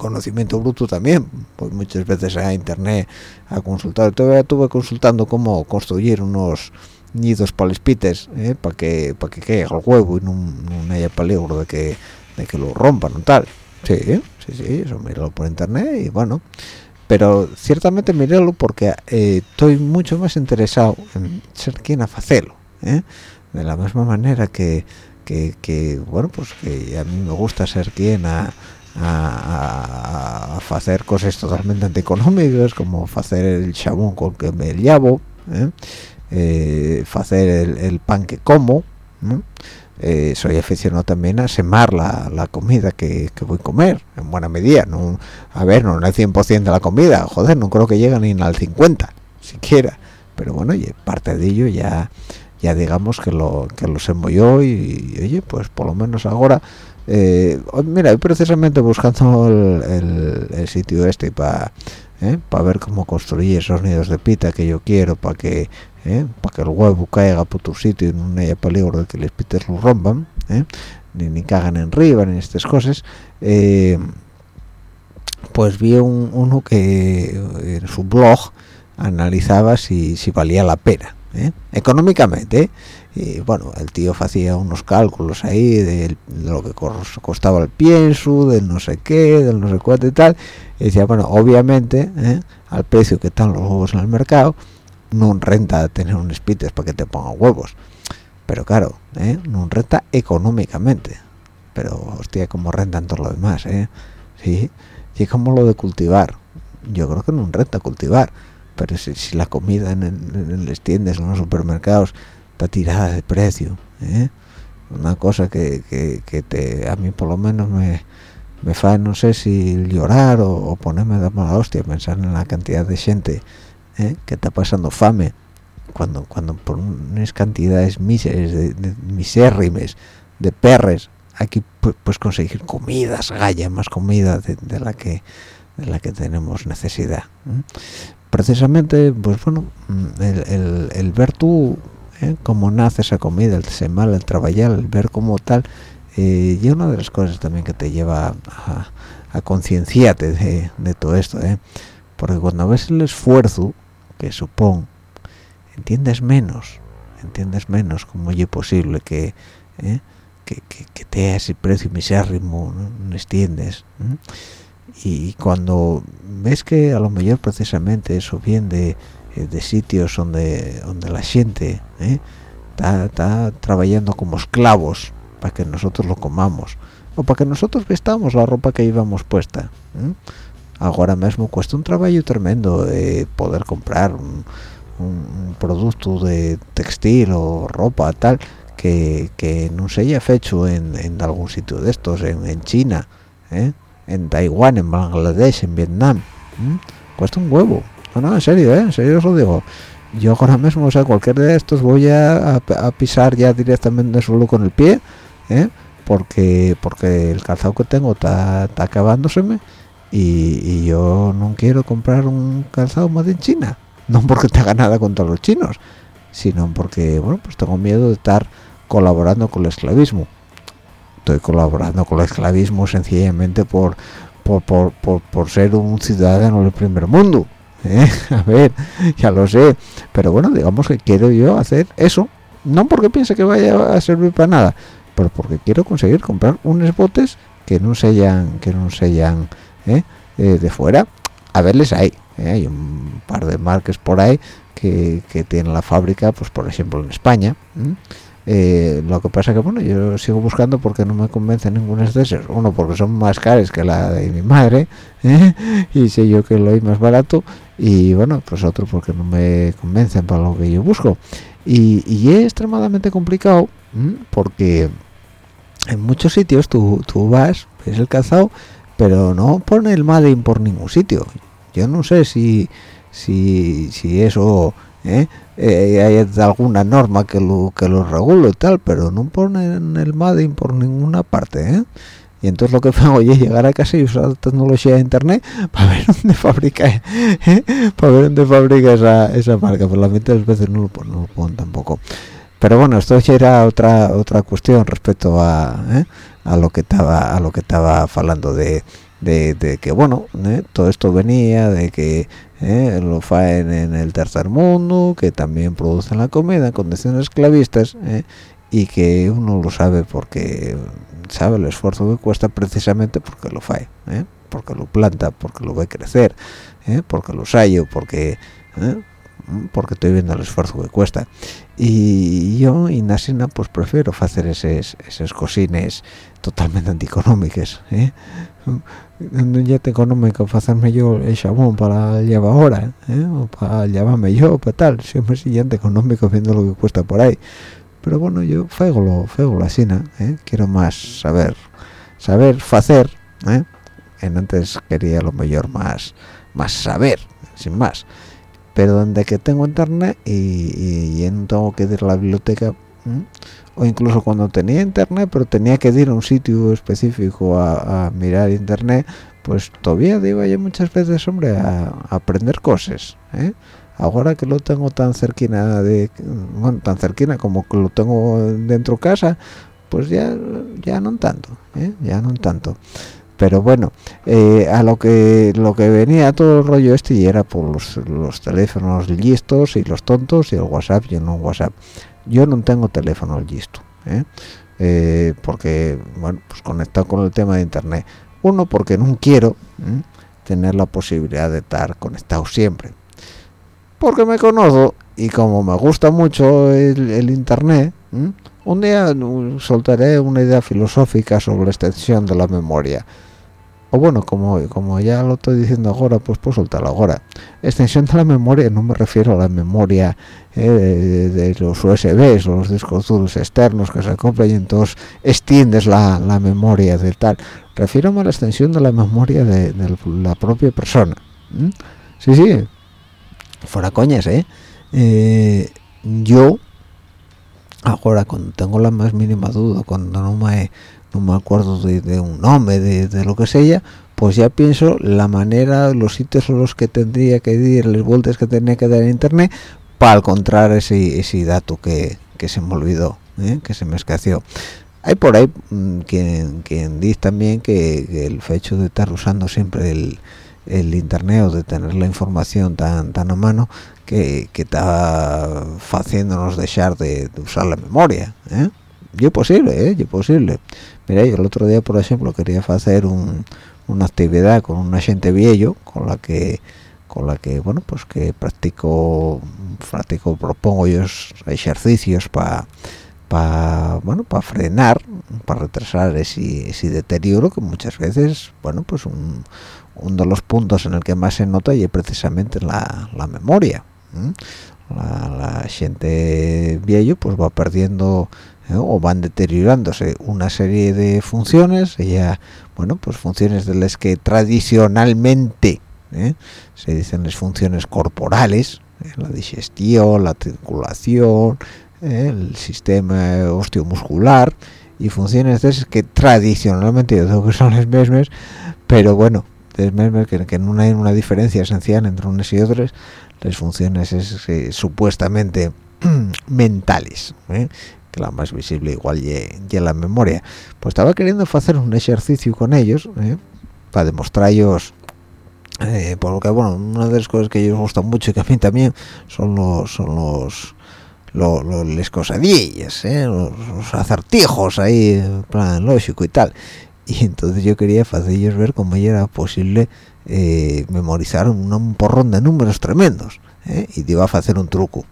conocimiento bruto también pues muchas veces a internet a consultar todavía estuve consultando cómo construir unos nidos para los pites ¿eh? para que para que caiga el huevo y no, haya peligro de que de que lo rompan o tal sí sí sí eso míralo por internet y bueno pero ciertamente míralo porque eh, estoy mucho más interesado en ser quien a hacerlo ¿eh? de la misma manera que, que, que, bueno pues que a mí me gusta ser quien a a, hacer cosas totalmente antieconómicas como hacer el chabón con que me llavo ¿eh? eh hacer el, pan que como eh, soy aficionado también a semar la, la comida que, que, voy a comer en buena medida no a ver no, el 100% de la comida joder no creo que llegue ni al 50 siquiera pero bueno y parte de ello ya ya digamos que lo que lo semo yo y, y oye pues por lo menos ahora eh, oh, mira, precisamente buscando el, sitio este para eh, para ver cómo construir esos nidos de pita que yo quiero para que eh, para que el huevo caiga por tu sitio y no haya peligro de que los pites lo rompan ni, ni cagan en riba ni estas cosas. Pues vi uno que en su blog analizaba si, si valía la pena económicamente y bueno el tío hacía unos cálculos ahí de, lo que costaba el pienso del no sé qué del no sé cuánto y tal y decía bueno obviamente ¿eh? al precio que están los huevos en el mercado no renta tener un pites para que te pongan huevos pero claro ¿eh? no renta económicamente pero hostia como rentan todo lo demás ¿eh? sí y como lo de cultivar yo creo que no renta cultivar pero si, la comida en, en las tiendas en los supermercados tirada de precio ¿eh? una cosa que, que, te a mí por lo menos me me fa no sé si llorar o, ponerme de mala hostia pensar en la cantidad de gente ¿eh? que está pasando fame cuando cuando por unas cantidades de, de misérrimes de perres aquí pues conseguir comidas galla más comida de, la que de la que tenemos necesidad precisamente pues bueno el, el, el ver tú ¿eh? cómo nace esa comida, el semar, el trabajar, el ver cómo tal, eh, y una de las cosas también que te lleva a, a concienciarte de, todo esto, ¿eh? porque cuando ves el esfuerzo que supone, entiendes menos, entiendes menos cómo es posible que, ¿eh? que, que, que, ese precio misérrimo, no, no entiendes. Y cuando ves que a lo mejor precisamente eso viene de eh, de sitios donde donde la gente está, eh, trabajando como esclavos para que nosotros lo comamos o para que nosotros vestamos la ropa que íbamos puesta ahora mismo cuesta un trabajo tremendo de poder comprar un, producto de textil o ropa tal que, que no se haya hecho en, en, algún sitio de estos en, China ¿eh? en Taiwán en Bangladesh en Vietnam cuesta un huevo no, no, en serio, ¿eh? En serio os lo digo. Yo ahora mismo, o sea, cualquier de estos voy a, pisar ya directamente suelo con el pie, ¿eh? Porque porque el calzado que tengo está acabándoseme y, y, yo no quiero comprar un calzado más en China. No porque tenga nada contra los chinos, sino porque, bueno, pues tengo miedo de estar colaborando con el esclavismo. Estoy colaborando con el esclavismo sencillamente por, por, por, por, por ser un ciudadano del primer mundo ¿eh? [LAUGHS] a ver ya lo sé. Pero bueno digamos que quiero yo hacer eso. No porque piense que vaya a servir para nada pero porque quiero conseguir comprar unos botes que no sean que no sean ¿eh? Eh, de fuera. A verles ahí hay un par de marcas por ahí que, que tienen la fábrica pues por ejemplo en España eh, lo que pasa que bueno yo sigo buscando porque no me convence ninguna de esas uno porque son más caros que la de mi madre [LAUGHS] ¿eh? y sé yo que lo hay más barato. Y bueno pues otro porque no me convencen para lo que yo busco. Y, y es extremadamente complicado porque en muchos sitios tú, tú vas ves el calzado pero no pone el Madden por ningún sitio. Yo no sé si si, si eso ¿eh? Eh, hay alguna norma que lo que lo regule y tal pero no ponen el MADIN por ninguna parte ¿eh? y entonces lo que hago es llegar a casa y usar tecnología de internet para ver [LAUGHS] dónde fabrica ¿eh? para ver dónde fabrica esa, esa marca por la mitad de las veces no lo, no lo ponen tampoco pero bueno esto ya era otra otra cuestión respecto a, a lo que estaba a lo que estaba hablando de, de, de que bueno todo esto venía de que ¿eh? lo faen en el tercer mundo que también producen la comida en condiciones esclavistas ¿eh? y que uno lo sabe porque sabe el esfuerzo que cuesta precisamente porque lo fae ¿eh? porque lo planta porque lo ve crecer porque lo sayo porque porque estoy viendo el esfuerzo que cuesta y yo y Nasina pues prefiero hacer esas, cosines totalmente anticonómicas un jet económico hacerme yo el chabón para llevar ahora ¿eh? para llevarme yo para tal siempre siguiente económico viendo lo que cuesta por ahí pero bueno yo fego lo fego la sina ¿eh? quiero más saber saber hacer ¿eh? en antes quería lo mejor más más saber sin más pero donde que tengo internet y, y, no tengo que ir a la biblioteca o incluso cuando tenía internet pero tenía que ir a un sitio específico a, mirar internet pues todavía digo yo muchas veces hombre a, aprender cosas ¿eh? ahora que lo tengo tan cerquina de bueno tan cerquina como que lo tengo dentro de casa pues ya ya no tanto ¿eh? ya no tanto pero bueno eh, a lo que lo que venía todo el rollo este y era por los, los teléfonos listos y los tontos y el WhatsApp y el no WhatsApp yo no tengo teléfono listo ¿eh? Eh, porque bueno pues conectado con el tema de internet. Uno porque no quiero tener la posibilidad de estar conectado siempre. Porque me conozco y como me gusta mucho el, internet un día soltaré una idea filosófica sobre la extensión de la memoria o bueno como como ya lo estoy diciendo ahora pues puedo soltarlo ahora extensión de la memoria no me refiero a la memoria eh, de, los USBs los discos duros externos que se compran y entonces extiendes la, memoria de tal refiero a la extensión de la memoria de, la propia persona sí sí fuera coñas ¿eh? ¿eh? yo ahora cuando tengo la más mínima duda cuando no me no me acuerdo de, un nombre, de, lo que sea, pues ya pienso la manera, los sitios son los que tendría que ir, las vueltas que tenía que dar en internet para encontrar ese, ese dato que, se me olvidó, ¿eh? que se me escació. Hay por ahí mm, quien, quien dice también que, el hecho de estar usando siempre el, el internet o de tener la información tan tan a mano que, que está haciéndonos dejar de, usar la memoria ¿eh? Yo posible ¿eh? yo posible mira yo el otro día por ejemplo quería hacer una actividad con una gente viejo con la que con la que bueno pues que practico practico propongo yo ejercicios para para bueno para frenar para retrasar ese, ese, deterioro que muchas veces bueno pues un, uno de los puntos en el que más se nota y es precisamente la, la memoria la, la, gente viejo pues va perdiendo o van deteriorándose una serie de funciones ya bueno pues funciones de las que tradicionalmente ¿eh? se dicen las funciones corporales ¿eh? la digestión la circulación ¿eh? el sistema osteomuscular y funciones de esas que tradicionalmente yo digo que son las mismas pero bueno que, que no hay una diferencia esencial entre unas y otras las funciones es, supuestamente [CLEARS THROAT] mentales que la más visible igual y, la memoria pues estaba queriendo hacer un ejercicio con ellos ¿eh? para demostrarles eh, porque bueno una de las cosas que ellos gustan mucho y que a mí también son los son los los, les cosadillas ¿eh? los, acertijos ahí en plan lógico y tal y entonces yo quería hacerles ver cómo era posible eh, memorizar un, porrón de números tremendos y te iba a hacer un truco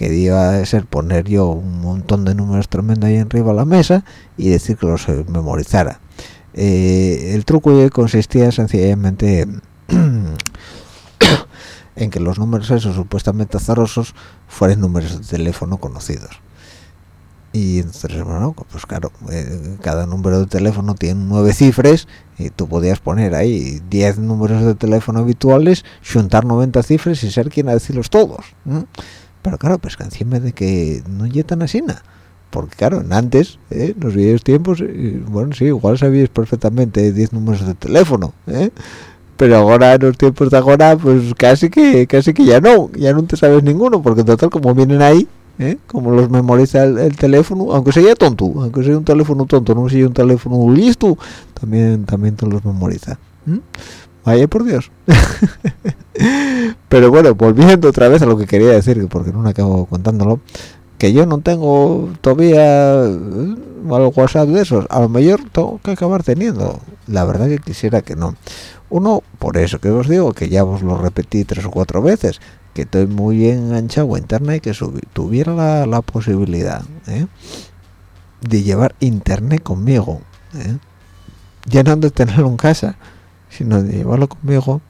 que iba a ser poner yo un montón de números tremendos ahí arriba de la mesa y decir que los memorizara. El truco consistía sencillamente en que los números esos supuestamente azarosos fueran números de teléfono conocidos. Y entonces bueno pues claro eh, cada número de teléfono tiene nueve cifras y tú podías poner ahí 10 números de teléfono habituales juntar 90 cifras y ser quien a decirlos todos pero claro pues que encima de que no llegan así nada porque claro, antes, ¿eh? en los viejos tiempos, eh, bueno, sí, igual sabías perfectamente 10 números de teléfono, ¿eh? pero ahora en los tiempos de ahora pues casi que casi que ya no ya no te sabes ninguno porque total como vienen ahí ¿eh? como los memoriza el, teléfono aunque sea tonto aunque sea un teléfono tonto no sea un teléfono listo también también te los memoriza vaya por Dios pero bueno volviendo otra vez a lo que quería decir porque no acabo contándolo que yo no tengo todavía ¿eh? algo WhatsApp de esos a lo mejor tengo que acabar teniendo la verdad que quisiera que no uno por eso que os digo que ya os lo repetí tres o cuatro veces que estoy muy enganchado a internet y que tuviera la, posibilidad ¿eh? de llevar internet conmigo ¿eh? ya no de tenerlo en casa sino de llevarlo conmigo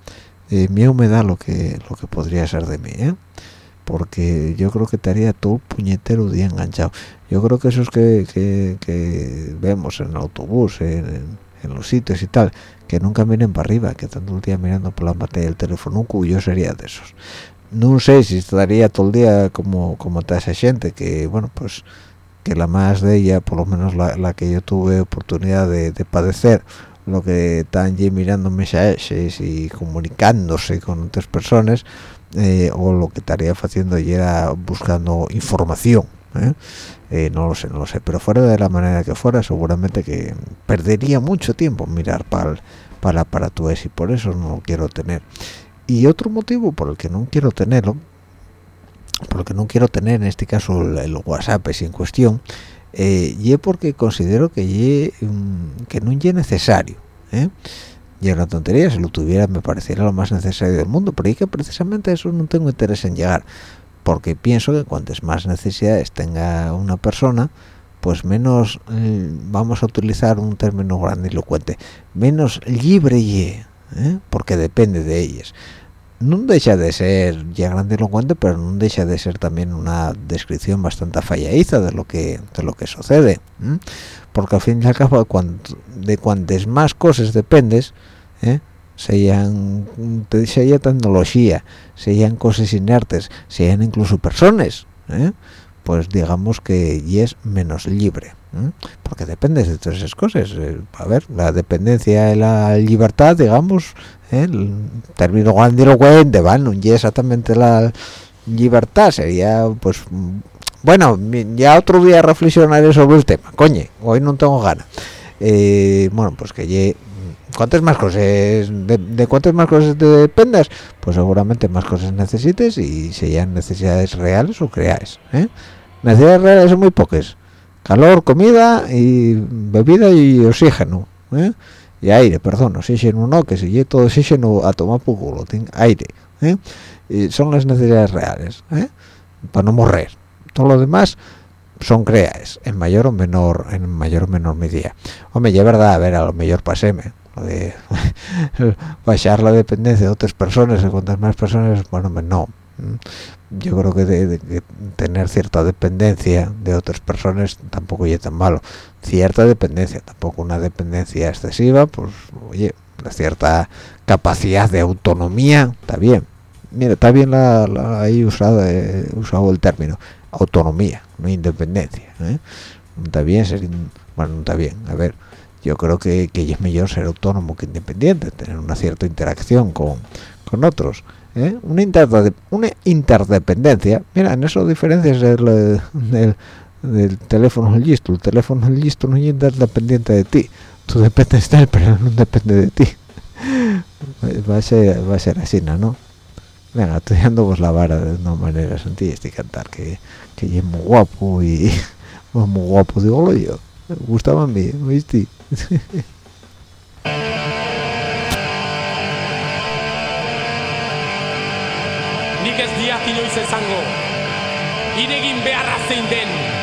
eh, me da lo que lo que podría ser de mí ¿eh? porque yo creo que estaría todo puñetero día enganchado yo creo que esos que, que, vemos en el autobús en, los sitios y tal que nunca miren para arriba, que todo el día mirando por la pantalla del teléfono, yo sería de esos. No sé si estaría todo el día como como está esa gente, que bueno, pues que la más de ella, por lo menos la, que yo tuve oportunidad de, padecer, lo que están mirando mensajes y comunicándose con otras personas, eh, o lo que estaría haciendo era buscando información. ¿eh? Eh, no lo sé, no lo sé, pero fuera de la manera que fuera, seguramente que perdería mucho tiempo mirar para para el aparato y por eso no lo quiero tener. Y otro motivo por el que no quiero tenerlo, por el que no quiero tener en este caso el, WhatsApp es en cuestión, eh, y porque considero que mm, que no es necesario. ¿eh? Y es una tontería, si lo tuviera me pareciera lo más necesario del mundo, pero es que precisamente eso no tengo interés en llegar porque pienso que cuantas más necesidades tenga una persona pues menos eh, vamos a utilizar un término grandilocuente menos libre y ¿eh? porque depende de ellas no deja de ser ya grandilocuente pero no deja de ser también una descripción bastante falladiza de lo que de lo que sucede porque al fin y al cabo de cuantas más cosas dependes ¿eh? sean sea tecnología sean cosas inertes sean incluso personas ¿eh? pues digamos que y es menos libre porque depende de todas esas cosas. Eh, a ver la dependencia y la libertad digamos ¿eh? el término grandilocuente bueno y exactamente la libertad sería pues bueno ya otro día reflexionaré sobre el tema. Coño hoy no tengo ganas. Bueno pues que cuántas más cosas de, cuántas más cosas te dependas pues seguramente más cosas necesites y sean necesidades reales o creáis ¿eh? necesidades reales son muy pocas calor comida y bebida y oxígeno ¿eh? y aire perdón oxígeno no que si todo oxígeno a tomar por culo aire ¿eh? y son las necesidades reales ¿eh? para no morir todo lo demás son creáis en mayor o menor en mayor o menor medida hombre ya verdad a ver a lo mejor paséme de [LAUGHS] bajar la dependencia de otras personas en cuantas más personas bueno no yo creo que, de, tener cierta dependencia de otras personas tampoco es tan malo cierta dependencia tampoco una dependencia excesiva pues oye una cierta capacidad de autonomía está bien mira está bien la, ahí usado usado el término autonomía no independencia ¿eh? está bien ser bueno a ver yo creo que, que es mejor ser autónomo que independiente, tener una cierta interacción con, con otros. ¿Eh? Una, una interdependencia, mira, en eso diferencias del, del, teléfono listo. El teléfono listo no es interdependiente de ti, tú dependes de él, pero no depende de ti. [LAUGHS] va a ser va a ser así no venga estoy dando vos la vara de una manera sencilla este cantar que que es muy guapo y [LAUGHS] muy guapo digo yo me gustaba a mí ¿viste? [LAUGHS] inoiz esango. Inegin beharra zein den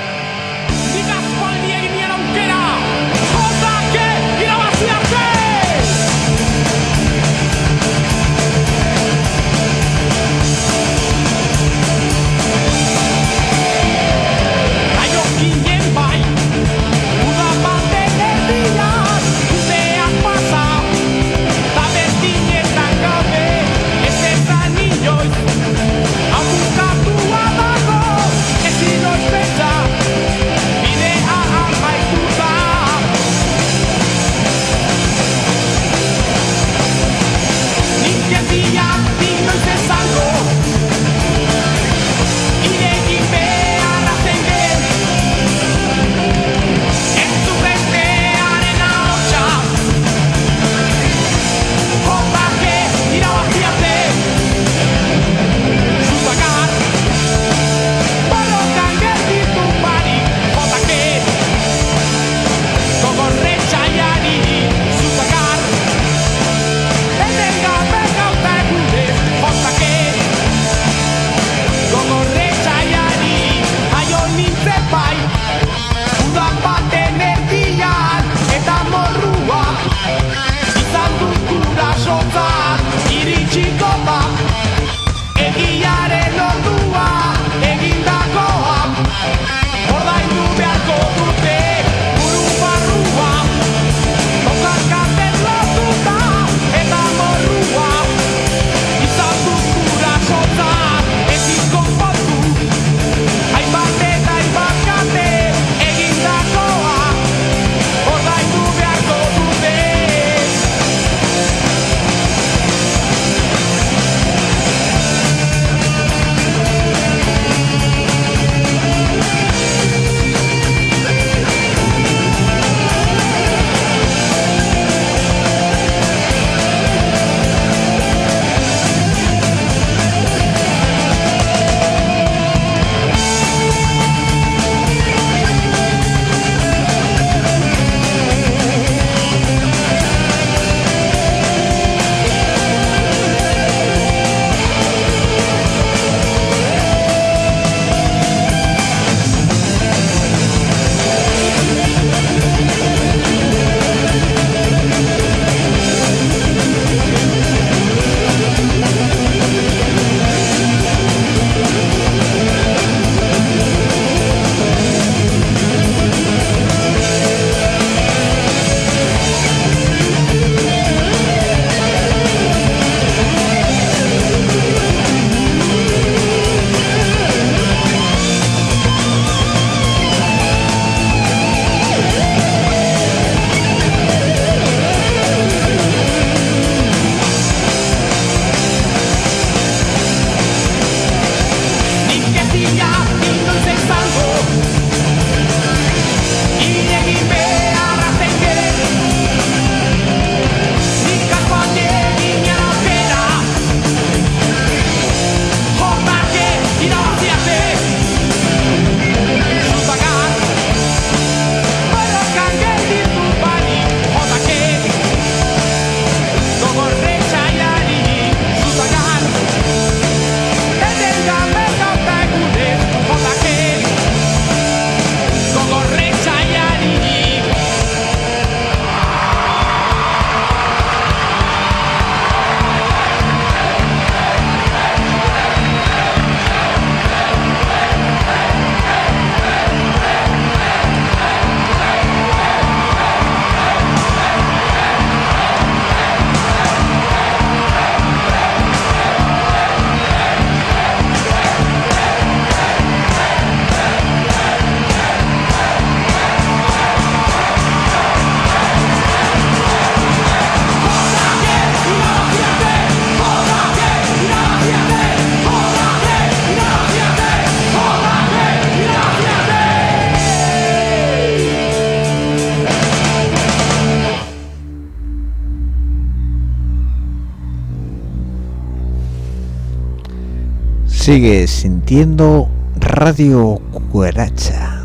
Sigue sintiendo Radio Cueracha,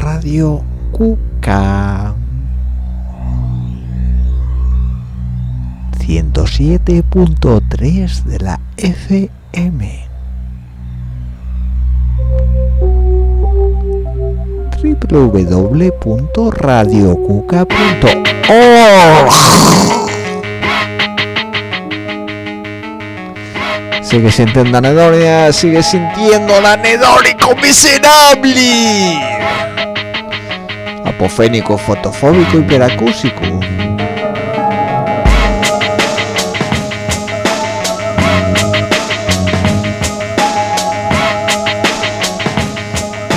Radio Cuca. 107.3 de la FM. www.radiocuca.org Sigue sintiendo anedonia, sigue sintiendo la anedónico miserable. Apofénico, fotofóbico, hiperacúsico.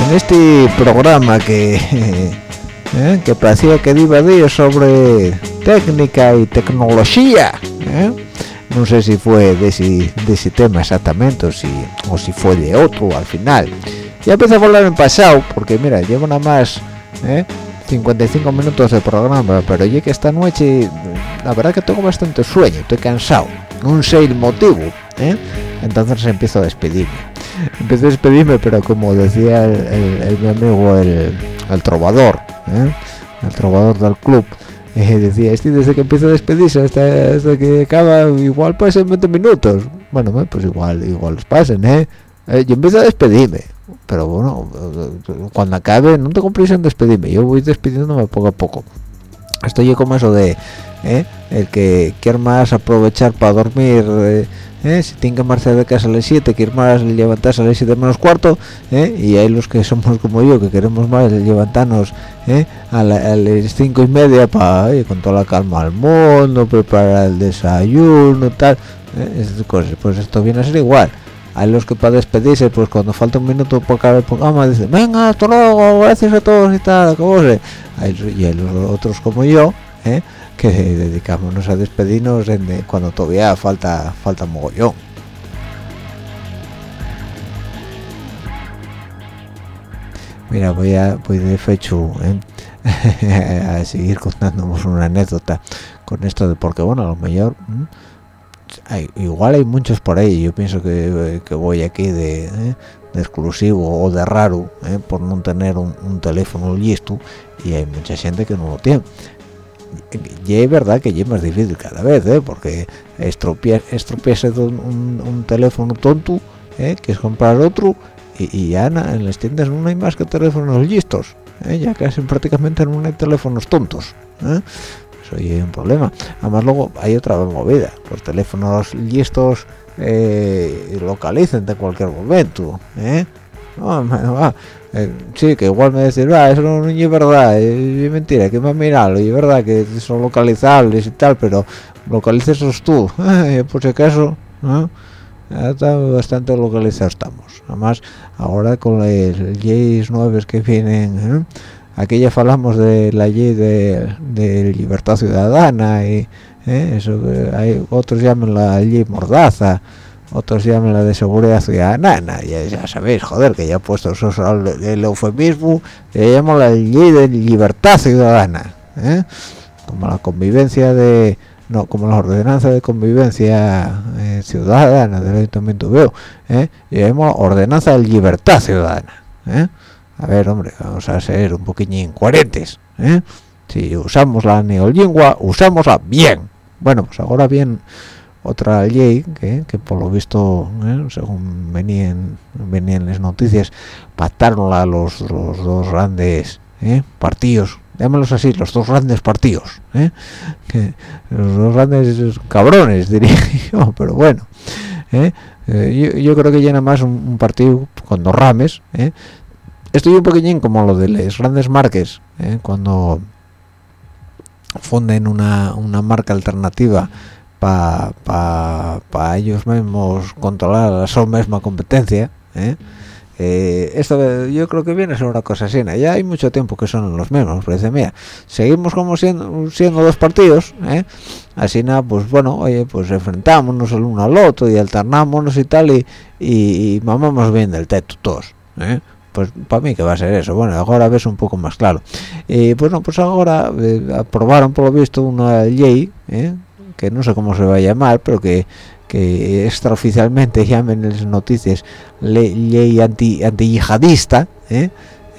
En este programa que [LAUGHS] eh, que parecía que iba sobre técnica y tecnología, ¿eh? No sé si fue de ese, tema exactamente o si, o si fue de otro al final ya empecé a hablar en pasado porque mira llevo nada más ¿eh? 55 minutos de programa pero ya que esta noche la verdad que tengo bastante sueño estoy cansado no sé el motivo ¿eh? entonces empiezo a despedirme empiezo a despedirme pero como decía el- mi amigo el, el trovador ¿eh? el trovador del club eh, decía, este desde que empieza a despedirse hasta, que acaba, igual pasan 20 minutos. Bueno, pues igual, igual los pasen, ¿eh? Eh, Yo empiezo a despedirme, pero bueno, cuando acabe, no tengo prisa en despedirme, yo voy despidiéndome poco a poco. Estoy como eso de, ¿eh? El que quiere más aprovechar para dormir, eh, ¿eh? si tiene que marchar de casa a las 7, quiere más levantarse a las 7 menos cuarto, ¿eh? y hay los que somos como yo, que queremos más levantarnos ¿eh? a, la- a las 5 y media para con toda la calma al mundo, preparar el desayuno, tal, esas cosas. Pues esto viene a ser igual. Hay los que para despedirse, pues cuando falta un minuto para acabar el programa, dicen, venga, hasta luego, gracias a todos y tal, acabóse. Hay- Y hay los otros como yo, ¿eh? Que dedicámonos a despedirnos de- cuando todavía falta falta mogollón. Mira, voy a voy de fecho ¿eh? [LAUGHS] a seguir contándonos una anécdota con esto de porque bueno, a lo mejor hay- igual hay muchos por ahí. Yo pienso que, que voy aquí de, ¿eh? exclusivo o de raro ¿eh? por no tener un, un teléfono listo y hay mucha gente que no lo tiene y es verdad que es más difícil cada vez, ¿eh? porque estropia- estropearse un, un- teléfono tonto, ¿eh? que es comprar otro, y, y ya en las tiendas no hay más que teléfonos listos, ¿eh? ya casi prácticamente no hay teléfonos tontos. ¿eh? Eso es un problema. Además luego hay otra movida, los teléfonos listos eh, localizan de cualquier momento. ¿eh? No, me- va, eh, sí, que igual me decís, va, eso no, no es verdad, eh, es mentira, que me mirarlo, es verdad que son localizables y tal, pero localices tú, [LAUGHS] eh, por si acaso, está bastante localizados estamos. Además, ahora con el leyes nuevas que vienen, ¿eh? aquí ya hablamos de la ley de, de libertad ciudadana y ¿eh? eso hay otros llaman la ley mordaza otros llaman la de seguridad ciudadana ya, ya sabéis joder que ya he puesto el eufemismo le llamo la ley de libertad ciudadana ¿eh? como la convivencia de no como la ordenanza de convivencia eh, ciudadana del ayuntamiento veo ¿eh? llamamos ordenanza de libertad ciudadana ¿eh? a ver hombre vamos a ser un poquillín coherentes ¿eh? si usamos la neolingua usámosla bien bueno pues ahora bien otra ley que, que por lo visto ¿eh? según venían venían las noticias pactaronla los, los dos grandes ¿eh? partidos llámalos así los dos grandes partidos ¿eh? los dos grandes cabrones [LAUGHS] diría yo pero bueno ¿eh? Eh, yo, yo creo que llena más un, partido con dos rames ¿eh? estoy un poquillín como lo de los grandes marques ¿eh? cuando funden una, una marca alternativa para pa, pa ellos mismos controlar la su misma competencia ¿eh? Eh, esto eh, yo creo que viene a ser una cosa así ya hay mucho tiempo que son los mismos parece mira seguimos como siendo siendo dos partidos ¿eh? así nada pues bueno oye pues enfrentámonos el uno al otro y alternámonos y tal y, y, y mamamos bien del teto todos ¿eh? pues para mí que va a ser eso bueno ahora ves un poco más claro y bueno pues ahora eh, aprobaron por lo visto una ley ¿eh? Que no sé cómo se va a llamar pero que que extraoficialmente [LAUGHS] llamen en las noticias ley anti anti yihadista ¿eh?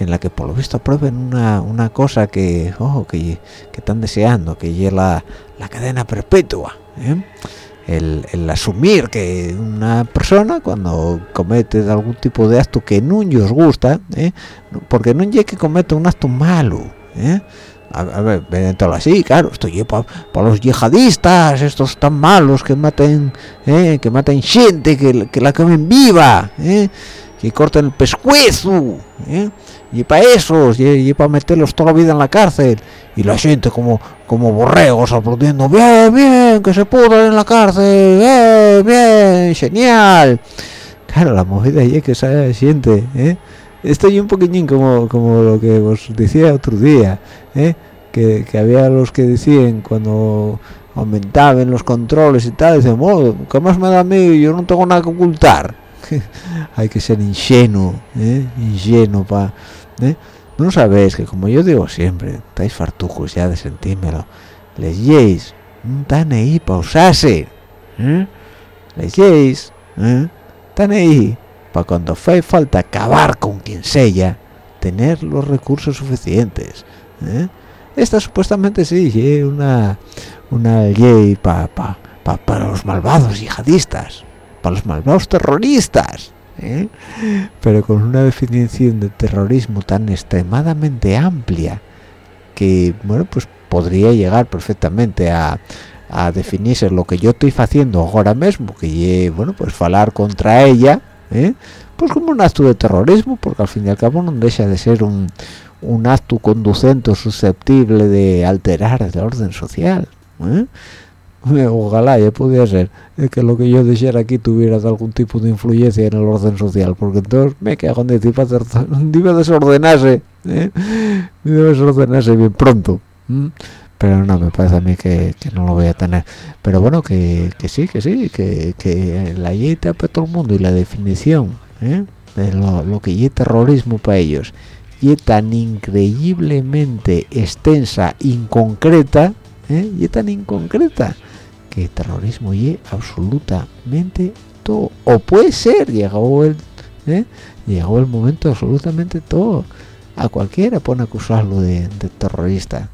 en la que por lo visto aprueben una, una cosa que, oh, que, que, están deseando, que es la, la cadena perpetua. ¿eh? El, el, asumir que una persona cuando comete algún tipo de acto que no os gusta, ¿eh? porque no es que cometa un acto malo, ¿eh? A, ver, todo así, claro, esto es para los yihadistas, estos tan malos que maten, ¿eh? que maten gente, que, la comen viva, ¿eh? que corten el pescuezo, ¿eh? y para esos, y, para meterlos toda la vida en la cárcel, y la gente como como borregos aplaudiendo, bien, bien, que se pudran en la cárcel, bien, bien, genial. Claro, la movida es que se siente, ¿eh? Estoy un poquillín como, como lo que os decía otro día, ¿eh? que, que había los que decían cuando aumentaban los controles y tal, dicen, oh, ¿qué más me da a mí? Yo no tengo nada que ocultar. [LAUGHS] Hay que ser ingenuo, ¿eh? ingenuo para... ¿eh? No sabéis que como yo digo siempre, estáis fartujos ya de sentírmelo, no están ahí para usarse, ¿eh? les lleis, ¿eh? ahí para cuando fue falta acabar con quien sea, tener los recursos suficientes. ¿eh? Esta supuestamente sí, una, una ley para pa, pa, para los malvados yihadistas, para los malvados terroristas. ¿eh? Pero con una definición de terrorismo tan extremadamente amplia que, bueno, pues podría llegar perfectamente a, a definirse lo que yo estoy haciendo ahora mismo, que bueno, pues hablar contra ella, ¿eh? pues como un acto de terrorismo porque al fin y al cabo no deja de ser un, acto conducente susceptible de alterar el orden social ¿eh? ojalá ya pudiera ser que lo que yo dijera aquí tuviera algún tipo de influencia en el orden social porque entonces me cago en tipo debe [LAUGHS] desordenarse ¿eh? debe desordenarse bien pronto pero no me parece a mí que, no lo voy a tener pero bueno que, que sí que sí que, que la ley para todo el mundo y la definición ¿eh? de lo, que es terrorismo para ellos y tan increíblemente extensa inconcreta ¿eh? y tan inconcreta que terrorismo y absolutamente todo o puede ser llegó el ¿eh? llegó el momento absolutamente todo a cualquiera pone acusarlo de, terrorista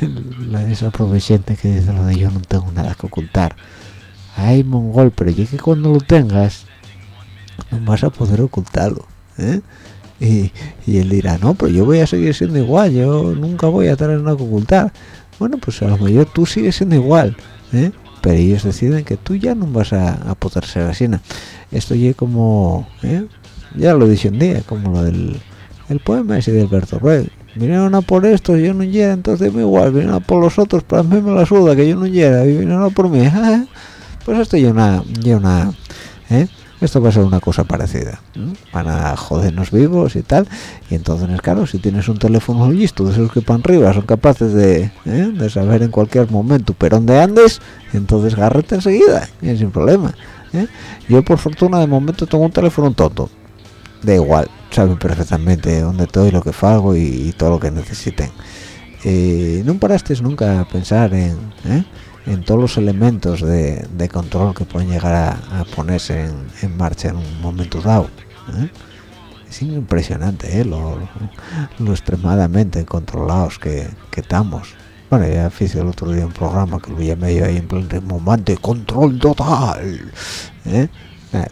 [LAUGHS] la esa que dice lo de yo no tengo nada que ocultar ay mongol pero yo que cuando lo tengas no vas a poder ocultarlo ¿eh? y, y, él dirá no pero yo voy a seguir siendo igual yo nunca voy a tener nada que ocultar bueno pues a lo mejor tú sigues siendo igual ¿eh? pero ellos deciden que tú ya no vas a, poder ser así esto ya como ¿eh? ya lo dije un día como lo del el poema ese de Alberto Rey vinieron a por esto yo no llega entonces me igual vinieron a por los otros para mí me la suda que yo no llega y vinieron a por mí [LAUGHS] pues esto ya una ya una ¿eh? esto va a ser una cosa parecida van a jodernos vivos y tal y entonces claro si tienes un teléfono listo de esos que para arriba son capaces de, ¿eh? de saber en cualquier momento pero dónde andes entonces gárrete enseguida sin problema ¿eh? yo por fortuna de momento tengo un teléfono tonto da igual saben perfectamente dónde estoy lo que hago y, todo lo que necesiten. Eh, no paraste nunca a pensar en ¿eh? en todos los elementos de, control que pueden llegar a, ponerse en, marcha en un momento dado ¿eh? es impresionante lo, extremadamente controlados que, estamos. Bueno ya hice el otro día un programa que lo llamé yo ahí en plan de control total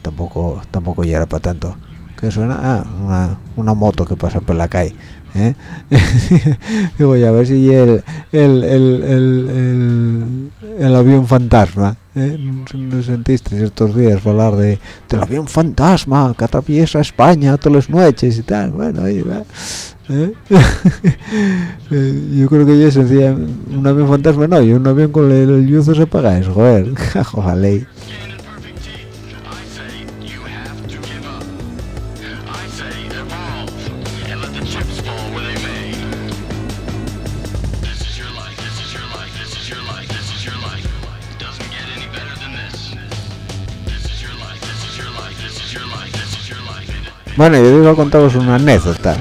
tampoco tampoco ya para tanto que suena ah, una, una moto que pasa por la calle ¿eh? [LAUGHS] digo a ver si el el, el, el, el avión fantasma ¿eh? ¿no sentiste estos días hablar de del avión fantasma que atraviesa España todas las noches y tal bueno ahí va [LAUGHS] ¿eh? yo creo que ya sencilla un avión fantasma no y un avión con el, el se apaga eso joder [LAUGHS] joder Bueno, yo iba a contaros una anécdota,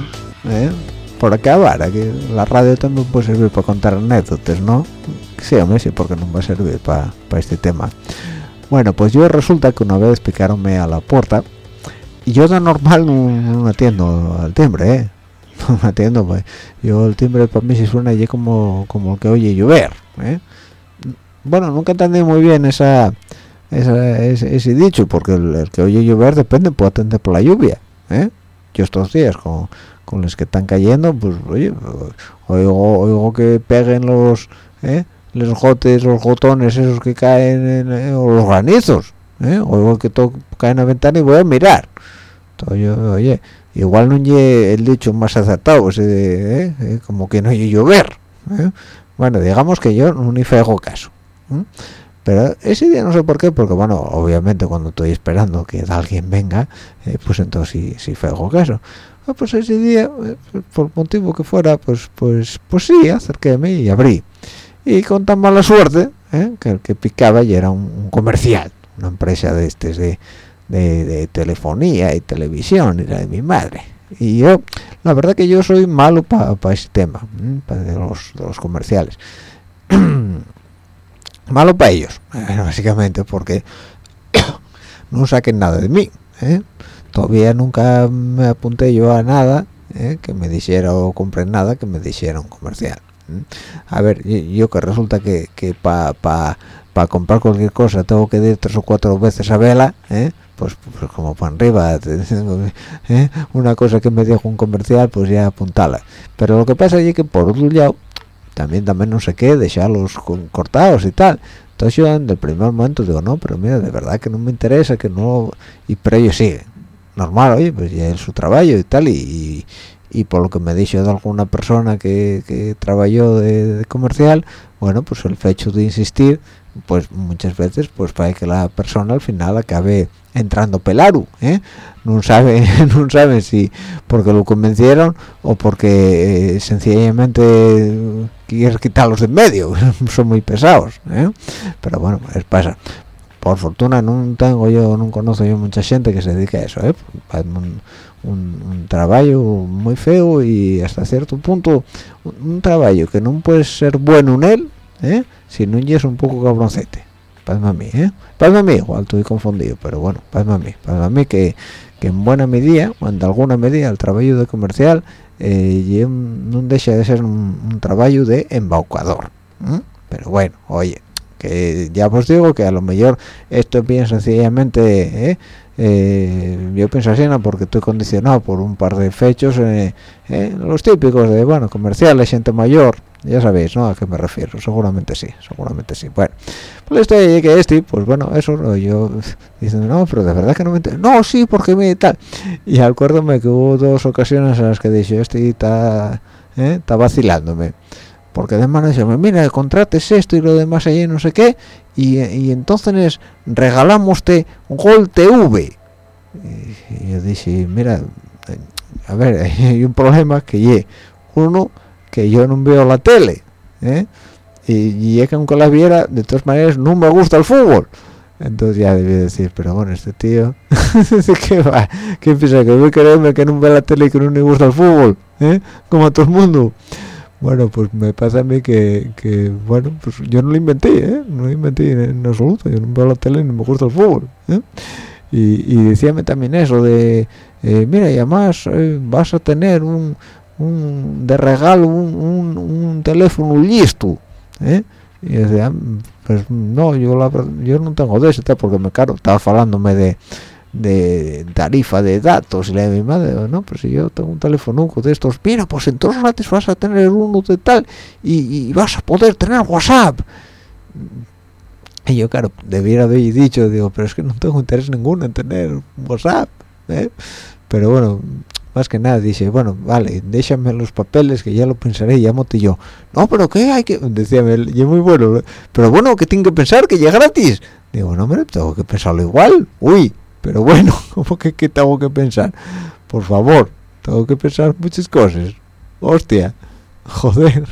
¿eh? por acabar, aquí la radio también puede servir para contar anécdotas, ¿no? sí, hombre, sí, porque no va a servir para este tema. Bueno, pues yo resulta que una vez picaronme a la puerta y yo de normal no, atiendo al timbre, ¿eh? [LAUGHS] No atiendo, pues. Yo el timbre para mí se suena allí como, como el que oye llover, ¿eh? Bueno, nunca entendí muy bien esa, ese, dicho, porque el, que oye llover depende, puede atender por la lluvia, ¿eh? Yo estos días con, con los que están cayendo, pues, oye, oigo, oigo que peguen los, ¿eh? los gotes, los gotones esos que caen, en, o los granizos, ¿eh? oigo que todo cae en la ventana y voy a mirar. oye, igual no llegue el dicho más acertado, ¿eh? ¿eh? como que no hay llover. Bueno, digamos que yo no ni hago caso. Pero ese día no sé por qué, porque bueno, obviamente cuando estoy esperando que alguien venga, pues entonces sí, sí hago caso. Ah, pues ese día, por motivo que fuera, pues pues pues sí, acerquéme y abrí y con tan mala suerte ¿eh? que el que picaba ya era un, comercial una empresa de este de, de, telefonía y televisión era de mi madre y yo la verdad que yo soy malo para ese tema de los, los comerciales [CLEARS THROAT] malo para ellos [LAUGHS] básicamente porque [COUGHS] no saquen nada de mí ¿eh? todavía nunca me apunté yo a nada ¿eh? que me dijera o compré nada que me dijera un comercial a ver yo que resulta que, que para pa, comprar cualquier cosa tengo que ir tres o cuatro veces a vela ¿eh? pues, pues, como para arriba [LAUGHS] ¿eh? una cosa que me dijo un comercial pues ya apuntala pero lo que pasa es que por otro lado también también no sé qué dejarlos cortados y tal. Entonces yo en el primer momento digo no pero mira de verdad que no me interesa que no y pero ellos siguen normal oye pues ya es su trabajo y tal y, y por lo que me dicho de alguna persona que, que trabajó de, comercial bueno pues el hecho de insistir pues muchas veces pues para que la persona al final acabe entrando pelaru ¿eh? no sabe [LAUGHS] no sabe si porque lo convencieron o porque eh, sencillamente quiere quitarlos de en medio [LAUGHS] son muy pesados ¿eh? pero bueno es pasa por fortuna no tengo yo no conozco yo mucha gente que se dedique a eso ¿eh? un, trabajo muy feo y hasta cierto punto un, trabajo que no puede ser bueno en él ¿eh? si no es un poco cabroncete para a mí ¿eh? a mí igual estoy confundido pero bueno para a mí para a mí que, que en buena medida o en alguna medida el trabajo de comercial eh, no deja de ser un, trabajo de embaucador pero bueno oye que ya os digo que a lo mejor esto es bien sencillamente ¿eh? Eh, yo pienso así no porque estoy condicionado por un par de fechos eh, eh, los típicos de bueno comerciales gente mayor ya sabéis no a qué me refiero seguramente sí seguramente sí. Bueno pues estoy que este pues bueno eso yo [LAUGHS] diciendo no pero de verdad que no me no sí porque me tal. Y acuérdame que hubo dos ocasiones en las que dije este está está vacilándome porque además dice mira contrates esto y lo demás allí no sé qué y, entonces regalamos te Gol TV y yo dije mira a ver [LAUGHS] hay un problema que ye uno que yo no veo la tele ¿eh? y, es que aunque la viera de todas maneras no me gusta el fútbol entonces ya debí decir pero bueno este tío [LAUGHS] ¿qué va? ¿qué piensa? que voy a quererme que no ve la tele y que no me gusta el fútbol ¿eh? como a todo el mundo bueno pues me pasa a mí que, que, bueno pues yo no lo inventé ¿eh? no lo inventé en, absoluto yo no veo la tele ni me gusta el fútbol ¿eh? y, y decíame también eso de eh, mira y además eh, vas a tener un, un de regalo un, un, teléfono listo ¿eh? y decía pues no yo la, yo no tengo de ese porque me caro estaba hablándome de de tarifa de datos y la mi madre no pues si yo tengo un teléfono de estos mira pues entonces vas a tener uno de tal y, vas a poder tener WhatsApp y yo claro debiera haber dicho digo pero es que no tengo interés ninguno en tener WhatsApp ¿eh? pero bueno más que nada dice bueno vale déjame los papeles que ya lo pensaré y yo no pero qué hay que decía y muy bueno pero bueno que tengo que pensar que ya gratis digo no hombre tengo que pensarlo igual uy pero bueno, [LAUGHS] como que ¿qué tengo que pensar? Por favor, tengo que pensar muchas cosas. Hostia, [LAUGHS] joder.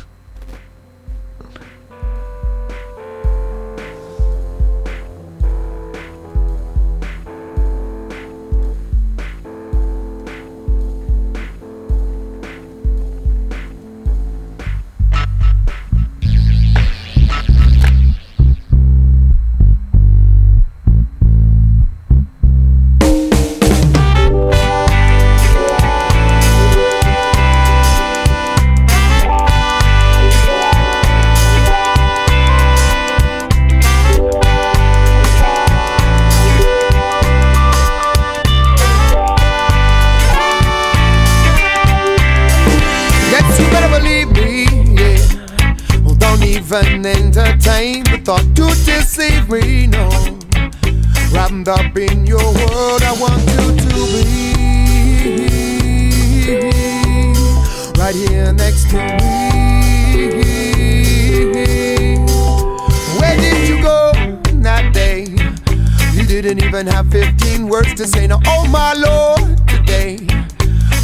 Even have 15 words to say. Now, oh my lord, today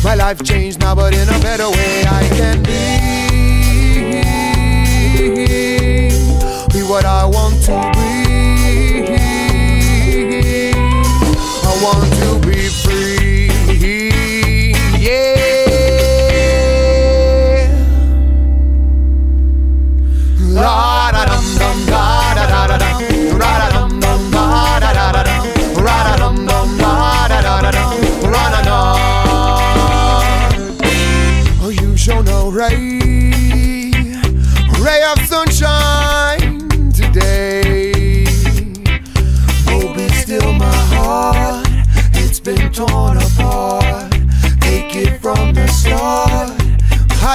my life changed now, but in a better way I can be. Be what I want to be.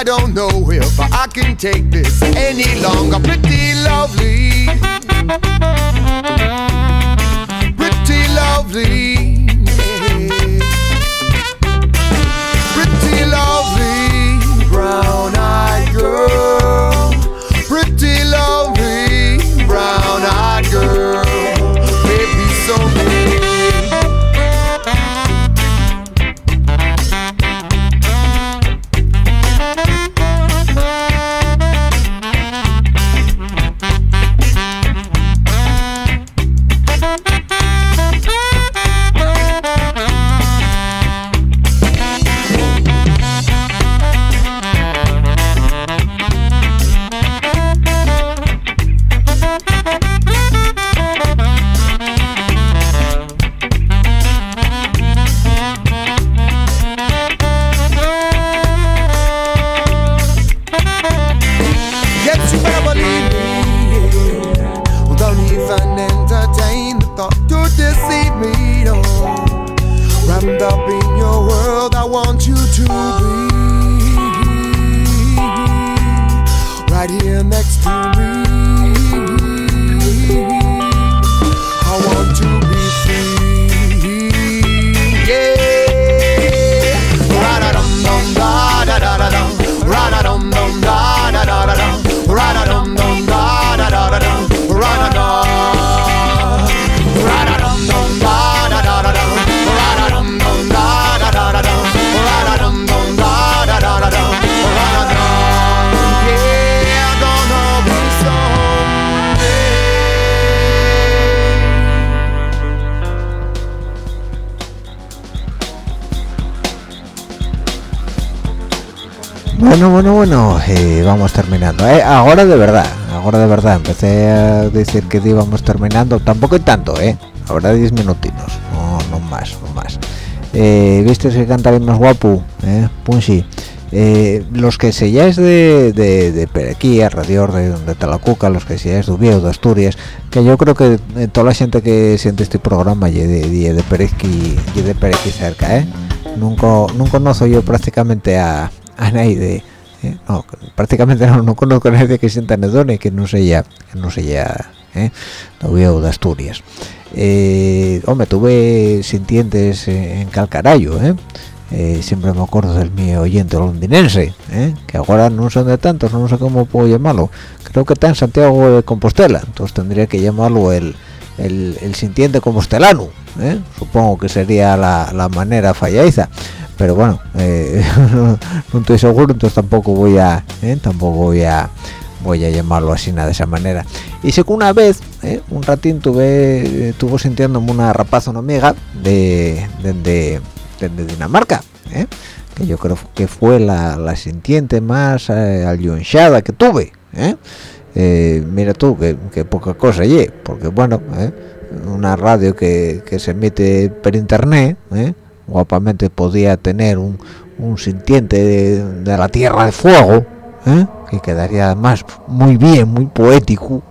Don't know if I can take this any longer. Pretty lovely, pretty lovely. Bueno, bueno, bueno, eh, vamos terminando. Eh, ahora de verdad, ahora de verdad. Empecé a decir que íbamos terminando, tampoco tanto, ¿eh? Ahora 10 minutinos, no, no más, no más. Eh, ¿Viste que cantar más guapo? ¿Eh? Punchi. Los que selláis de, de, de Perequí, alrededor de, de Talacuca, los que selláis de Ubieu, de Asturias, que yo creo que toda la gente que siente este programa y de, de, de Perequí, y de Perequí cerca, ¿eh? Nunca, no conozco yo prácticamente a, a nadie, ¿eh? no, prácticamente no, no conozco a nadie que sienta Nedone que no sea, que no sea, ¿eh? de Ubieu, de Asturias. Eh, hombre, tuve sintientes en, en Calcarayo, ¿eh? Eh, siempre me acuerdo del mío oyente londinense, ¿eh? que ahora no son de tantos, no sé cómo puedo llamarlo. Creo que está en Santiago de Compostela, entonces tendría que llamarlo el, el, el sintiente compostelano. ¿eh? Supongo que sería la, la manera fallaiza, pero bueno, eh, [LAUGHS] no, estoy seguro, entonces tampoco voy a, ¿eh? tampoco voy a voy a llamarlo así nada de esa manera y sé que una vez ¿eh? un ratín tuve estuvo sintiéndome una rapaza una amiga de, de, de de Dinamarca, ¿eh? que yo creo que fue la, la sintiente más eh, alionchada que tuve. ¿eh? Eh, mira tú, que, que, poca cosa allí, porque bueno, ¿eh? una radio que, que, se emite por internet, guapamente podía tener un, un sintiente de, de, la Tierra de Fuego, que quedaría además muy bien, muy poético,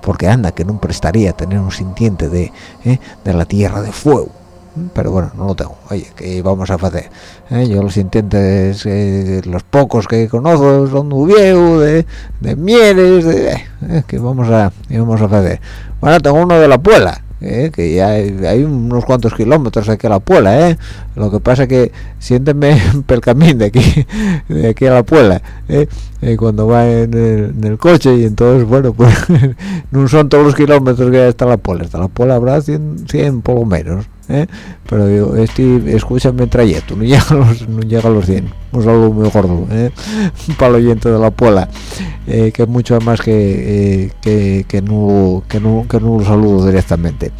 porque anda, que no prestaría tener un sintiente de, de la Tierra de Fuego. Pero bueno no lo tengo. Oye que vamos a hacer ¿Eh? yo los intentes eh, los pocos que conozco son de de, de Mieres de, eh, que vamos a vamos a hacer bueno tengo uno de la Puela ¿eh? que ya hay, unos cuantos kilómetros aquí a la Puela, ¿eh? lo que pasa que siénteme [LAUGHS] el camino de aquí de aquí a la Puela ¿eh? cuando va en el, coche y entonces bueno pues [LAUGHS] no son todos los kilómetros que hay hasta la Puela hasta la Puela habrá 100, 100 por lo menos ¿eh? pero yo este escúchame trayecto no llega a los no llega a los 100 un saludo muy gordo ¿eh? [LAUGHS] para el oyente de la Puela eh, que mucho más que, que, que, no que no que no lo saludo directamente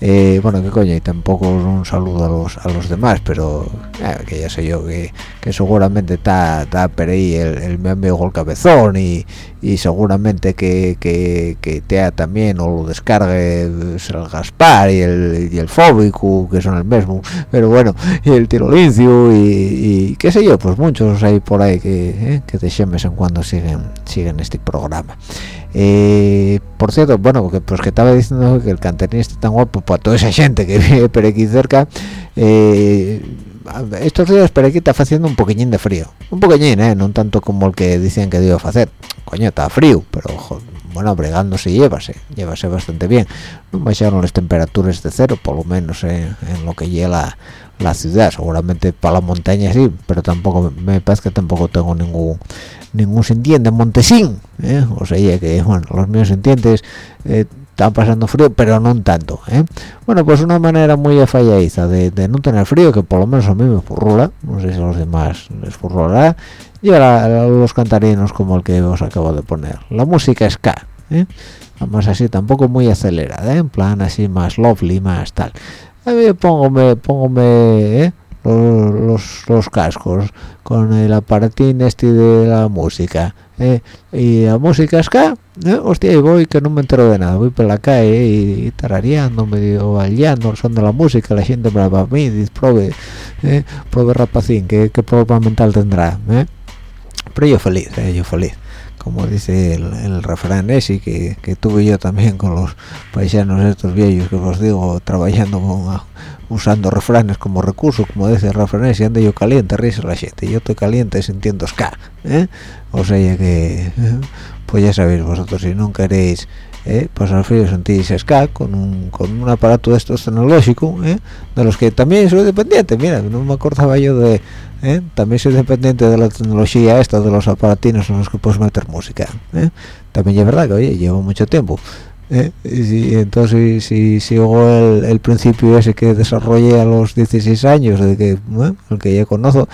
eh, bueno qué coño y tampoco un saludo a los a los demás pero eh, que ya sé yo que, que seguramente está está por ahí el, el, mi amigo el cabezón y, y seguramente que, que, que te también o lo descargue el Gaspar y el, y el Fóbico que son el mismo pero bueno y el Tirolincio y, y qué sé yo pues muchos hay por ahí que, eh, que de vez en cuando siguen siguen este programa eh, por cierto bueno que pues que estaba diciendo que el canterín está tan guapo para toda esa gente que [LAUGHS] vive por aquí cerca eh, estos días por aquí está haciendo un poquillín de frío. Un poquillín eh no tanto como el que decían que iba a hacer. Coño está frío pero bueno bregándose llévase llévase bastante bien. No bajaron las temperaturas de cero por lo menos en lo que llega la ciudad seguramente para la montaña sí pero tampoco me parece que tampoco tengo ningún ningún sintiente Montesín ¿eh? o sea que bueno los míos sintientes eh, están pasando frío pero no tanto ¿eh? bueno pues una manera muy falladiza de, no tener frío que por lo menos a mí me furrula no sé si a los demás les furrolará y ahora los cantarinos como el que os acabo de poner la música ska ¿eh? además así tampoco muy acelerada ¿eh? en plan así más lovely más tal mí póngome póngome ¿eh? los, los, cascos con el aparatín este de la música ¿eh? y la música ska ¿eh? hostia y voy que no me entero de nada voy por la calle y, tarareando medio bailando son de la música la gente me va a mí dice prove ¿eh? prove rapacín ¿qué, qué prueba mental tendrá ¿eh? pero yo feliz yo feliz como dice el, refrán ese que, que, tuve yo también con los paisanos estos viejos que os digo trabajando con, usando refranes como recurso como dice el refrán ese anda yo caliente risa la gente yo estoy caliente sintiendo ska ¿eh? o sea que [LAUGHS] pues ya sabéis vosotros si no queréis ¿eh? pasar frío sentís ska con un, con un aparato de estos tecnológico ¿eh? de los que también soy dependiente mira no me acordaba yo de ¿eh? también soy dependiente de la tecnología esta de los aparatinos en los que puedes meter música ¿eh? también es verdad que oye llevo mucho tiempo ¿eh? y, entonces si sigo el, el, principio ese que desarrollé a los 16 años de que el que ya conozco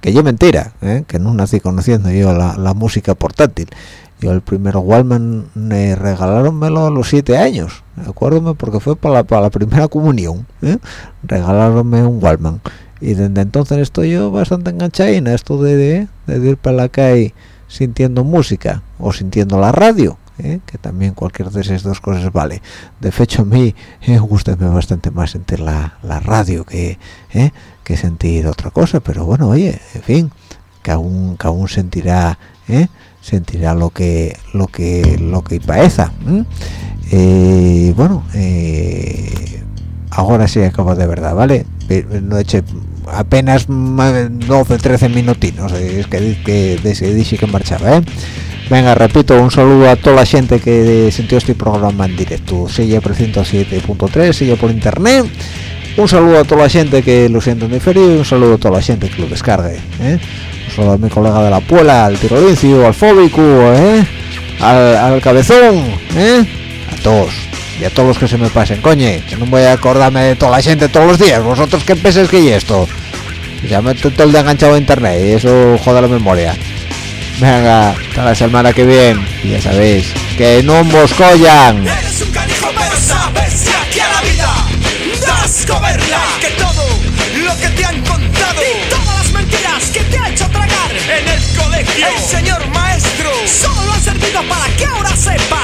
que yo mentira que no nací conociendo yo la, la música portátil yo el primer Wallman me regalaronmelo a los siete años acuérdome porque fue para la, para la primera comunión ¿eh? regaláronme un Wallman y desde entonces estoy yo bastante enganchado en esto de, de, ir para la calle sintiendo música o sintiendo la radio ¿eh? que también cualquier de esas dos cosas vale de hecho a mí me eh, gusta bastante más sentir la, la radio que ¿eh? que sentir otra cosa pero bueno oye en fin que aún que aún sentirá sentirá lo que lo que lo que parece bueno ahora sí acabo de verdad vale no eche apenas 12 13 minutinos es que, que que marchaba ¿eh? venga repito un saludo a toda la gente que sintió este programa en directo silla por 107.3 silla por internet un saludo a toda la gente que lo siente en diferido y un saludo a toda la gente que lo descargue ¿eh? un saludo a mi colega de la Puela al tirolincio al fóbico ¿eh? al, cabezón ¿eh? a todos y a todos los que se me pasen, coñe, que no voy a acordarme de toda la gente todos los días, vosotros qué pensáis que y esto, ya me estoy todo el día enganchado a internet y eso joda la memoria. Venga, hasta la semana que viene, y ya sabéis, que no os collan. Eres un canijo, pero sabes que aquí a la vida das coberla, que todo lo que te han contado y todas las mentiras que te ha hecho tragar en el colegio, el señor maestro, solo ha servido para que ahora sepas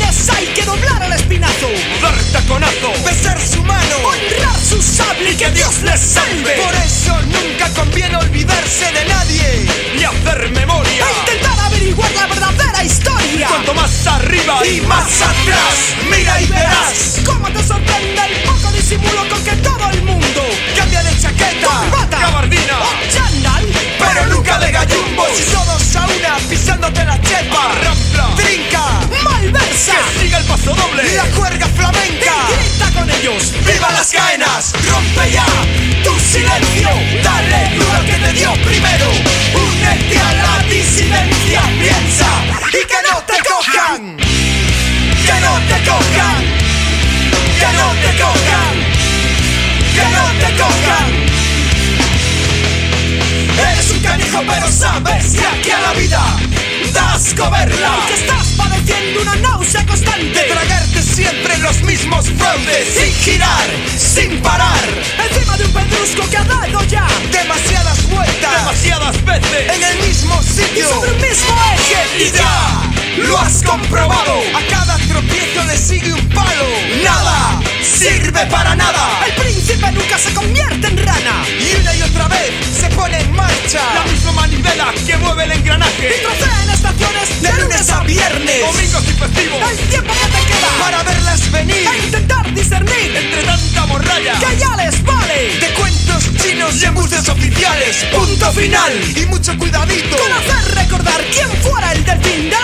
hay que doblar el espinazo, dar taconazo, besar su mano, honrar su sable y que Dios les salve. Por eso nunca conviene olvidarse de nadie ni hacer memoria. E intentar averiguar la verdadera historia. Cuanto más arriba y, más, atrás, mira y verás cómo te sorprende el poco disimulo con que todo el mundo cambia de chaqueta, corbata, gabardina pero nunca de gallumbos. Y todos a una pisándote la chepa, Rampla. trinca, malversa, Que siga el paso doble. y la cuerga flamenca. Y grita con ellos. ¡Viva las caenas! ¡Rompe ya tu silencio! ¡Dale duro al que te dio primero! Das coberla Que estás padeciendo una náusea constante. De tragarte siempre los mismos fraudes Sin girar, sin parar. Encima de un pedrusco que ha dado ya Demasiadas vueltas. Demasiadas veces. En el mismo sitio. Y sobre un mismo eje. Y ya lo has comprobado A cada tropiezo le sigue un palo Nada sirve para nada El príncipe nunca se convierte en rana Y una y otra vez se pone en marcha La misma manivela que mueve el engranaje. y trocea en estaciones de lunes a viernes. Domingos y festivos. El tiempo que te queda para verlas venir e intentar discernir Entre tanta morralla. que ya les vale de cuentos chinos y embustes oficiales. Punto final y mucho cuidadito con hacer recordar quién fuera el delfín del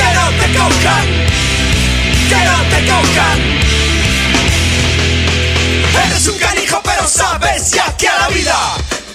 Que no te cojan. Que no te cojan. Eres un canijo pero sabes ya que a la vida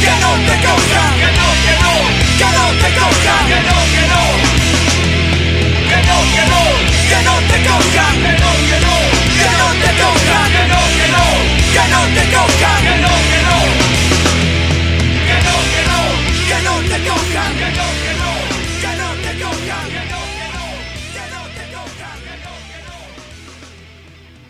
que no te causan, que no, que no, que no te causan, que no, que no, que no, que no, que no te causan.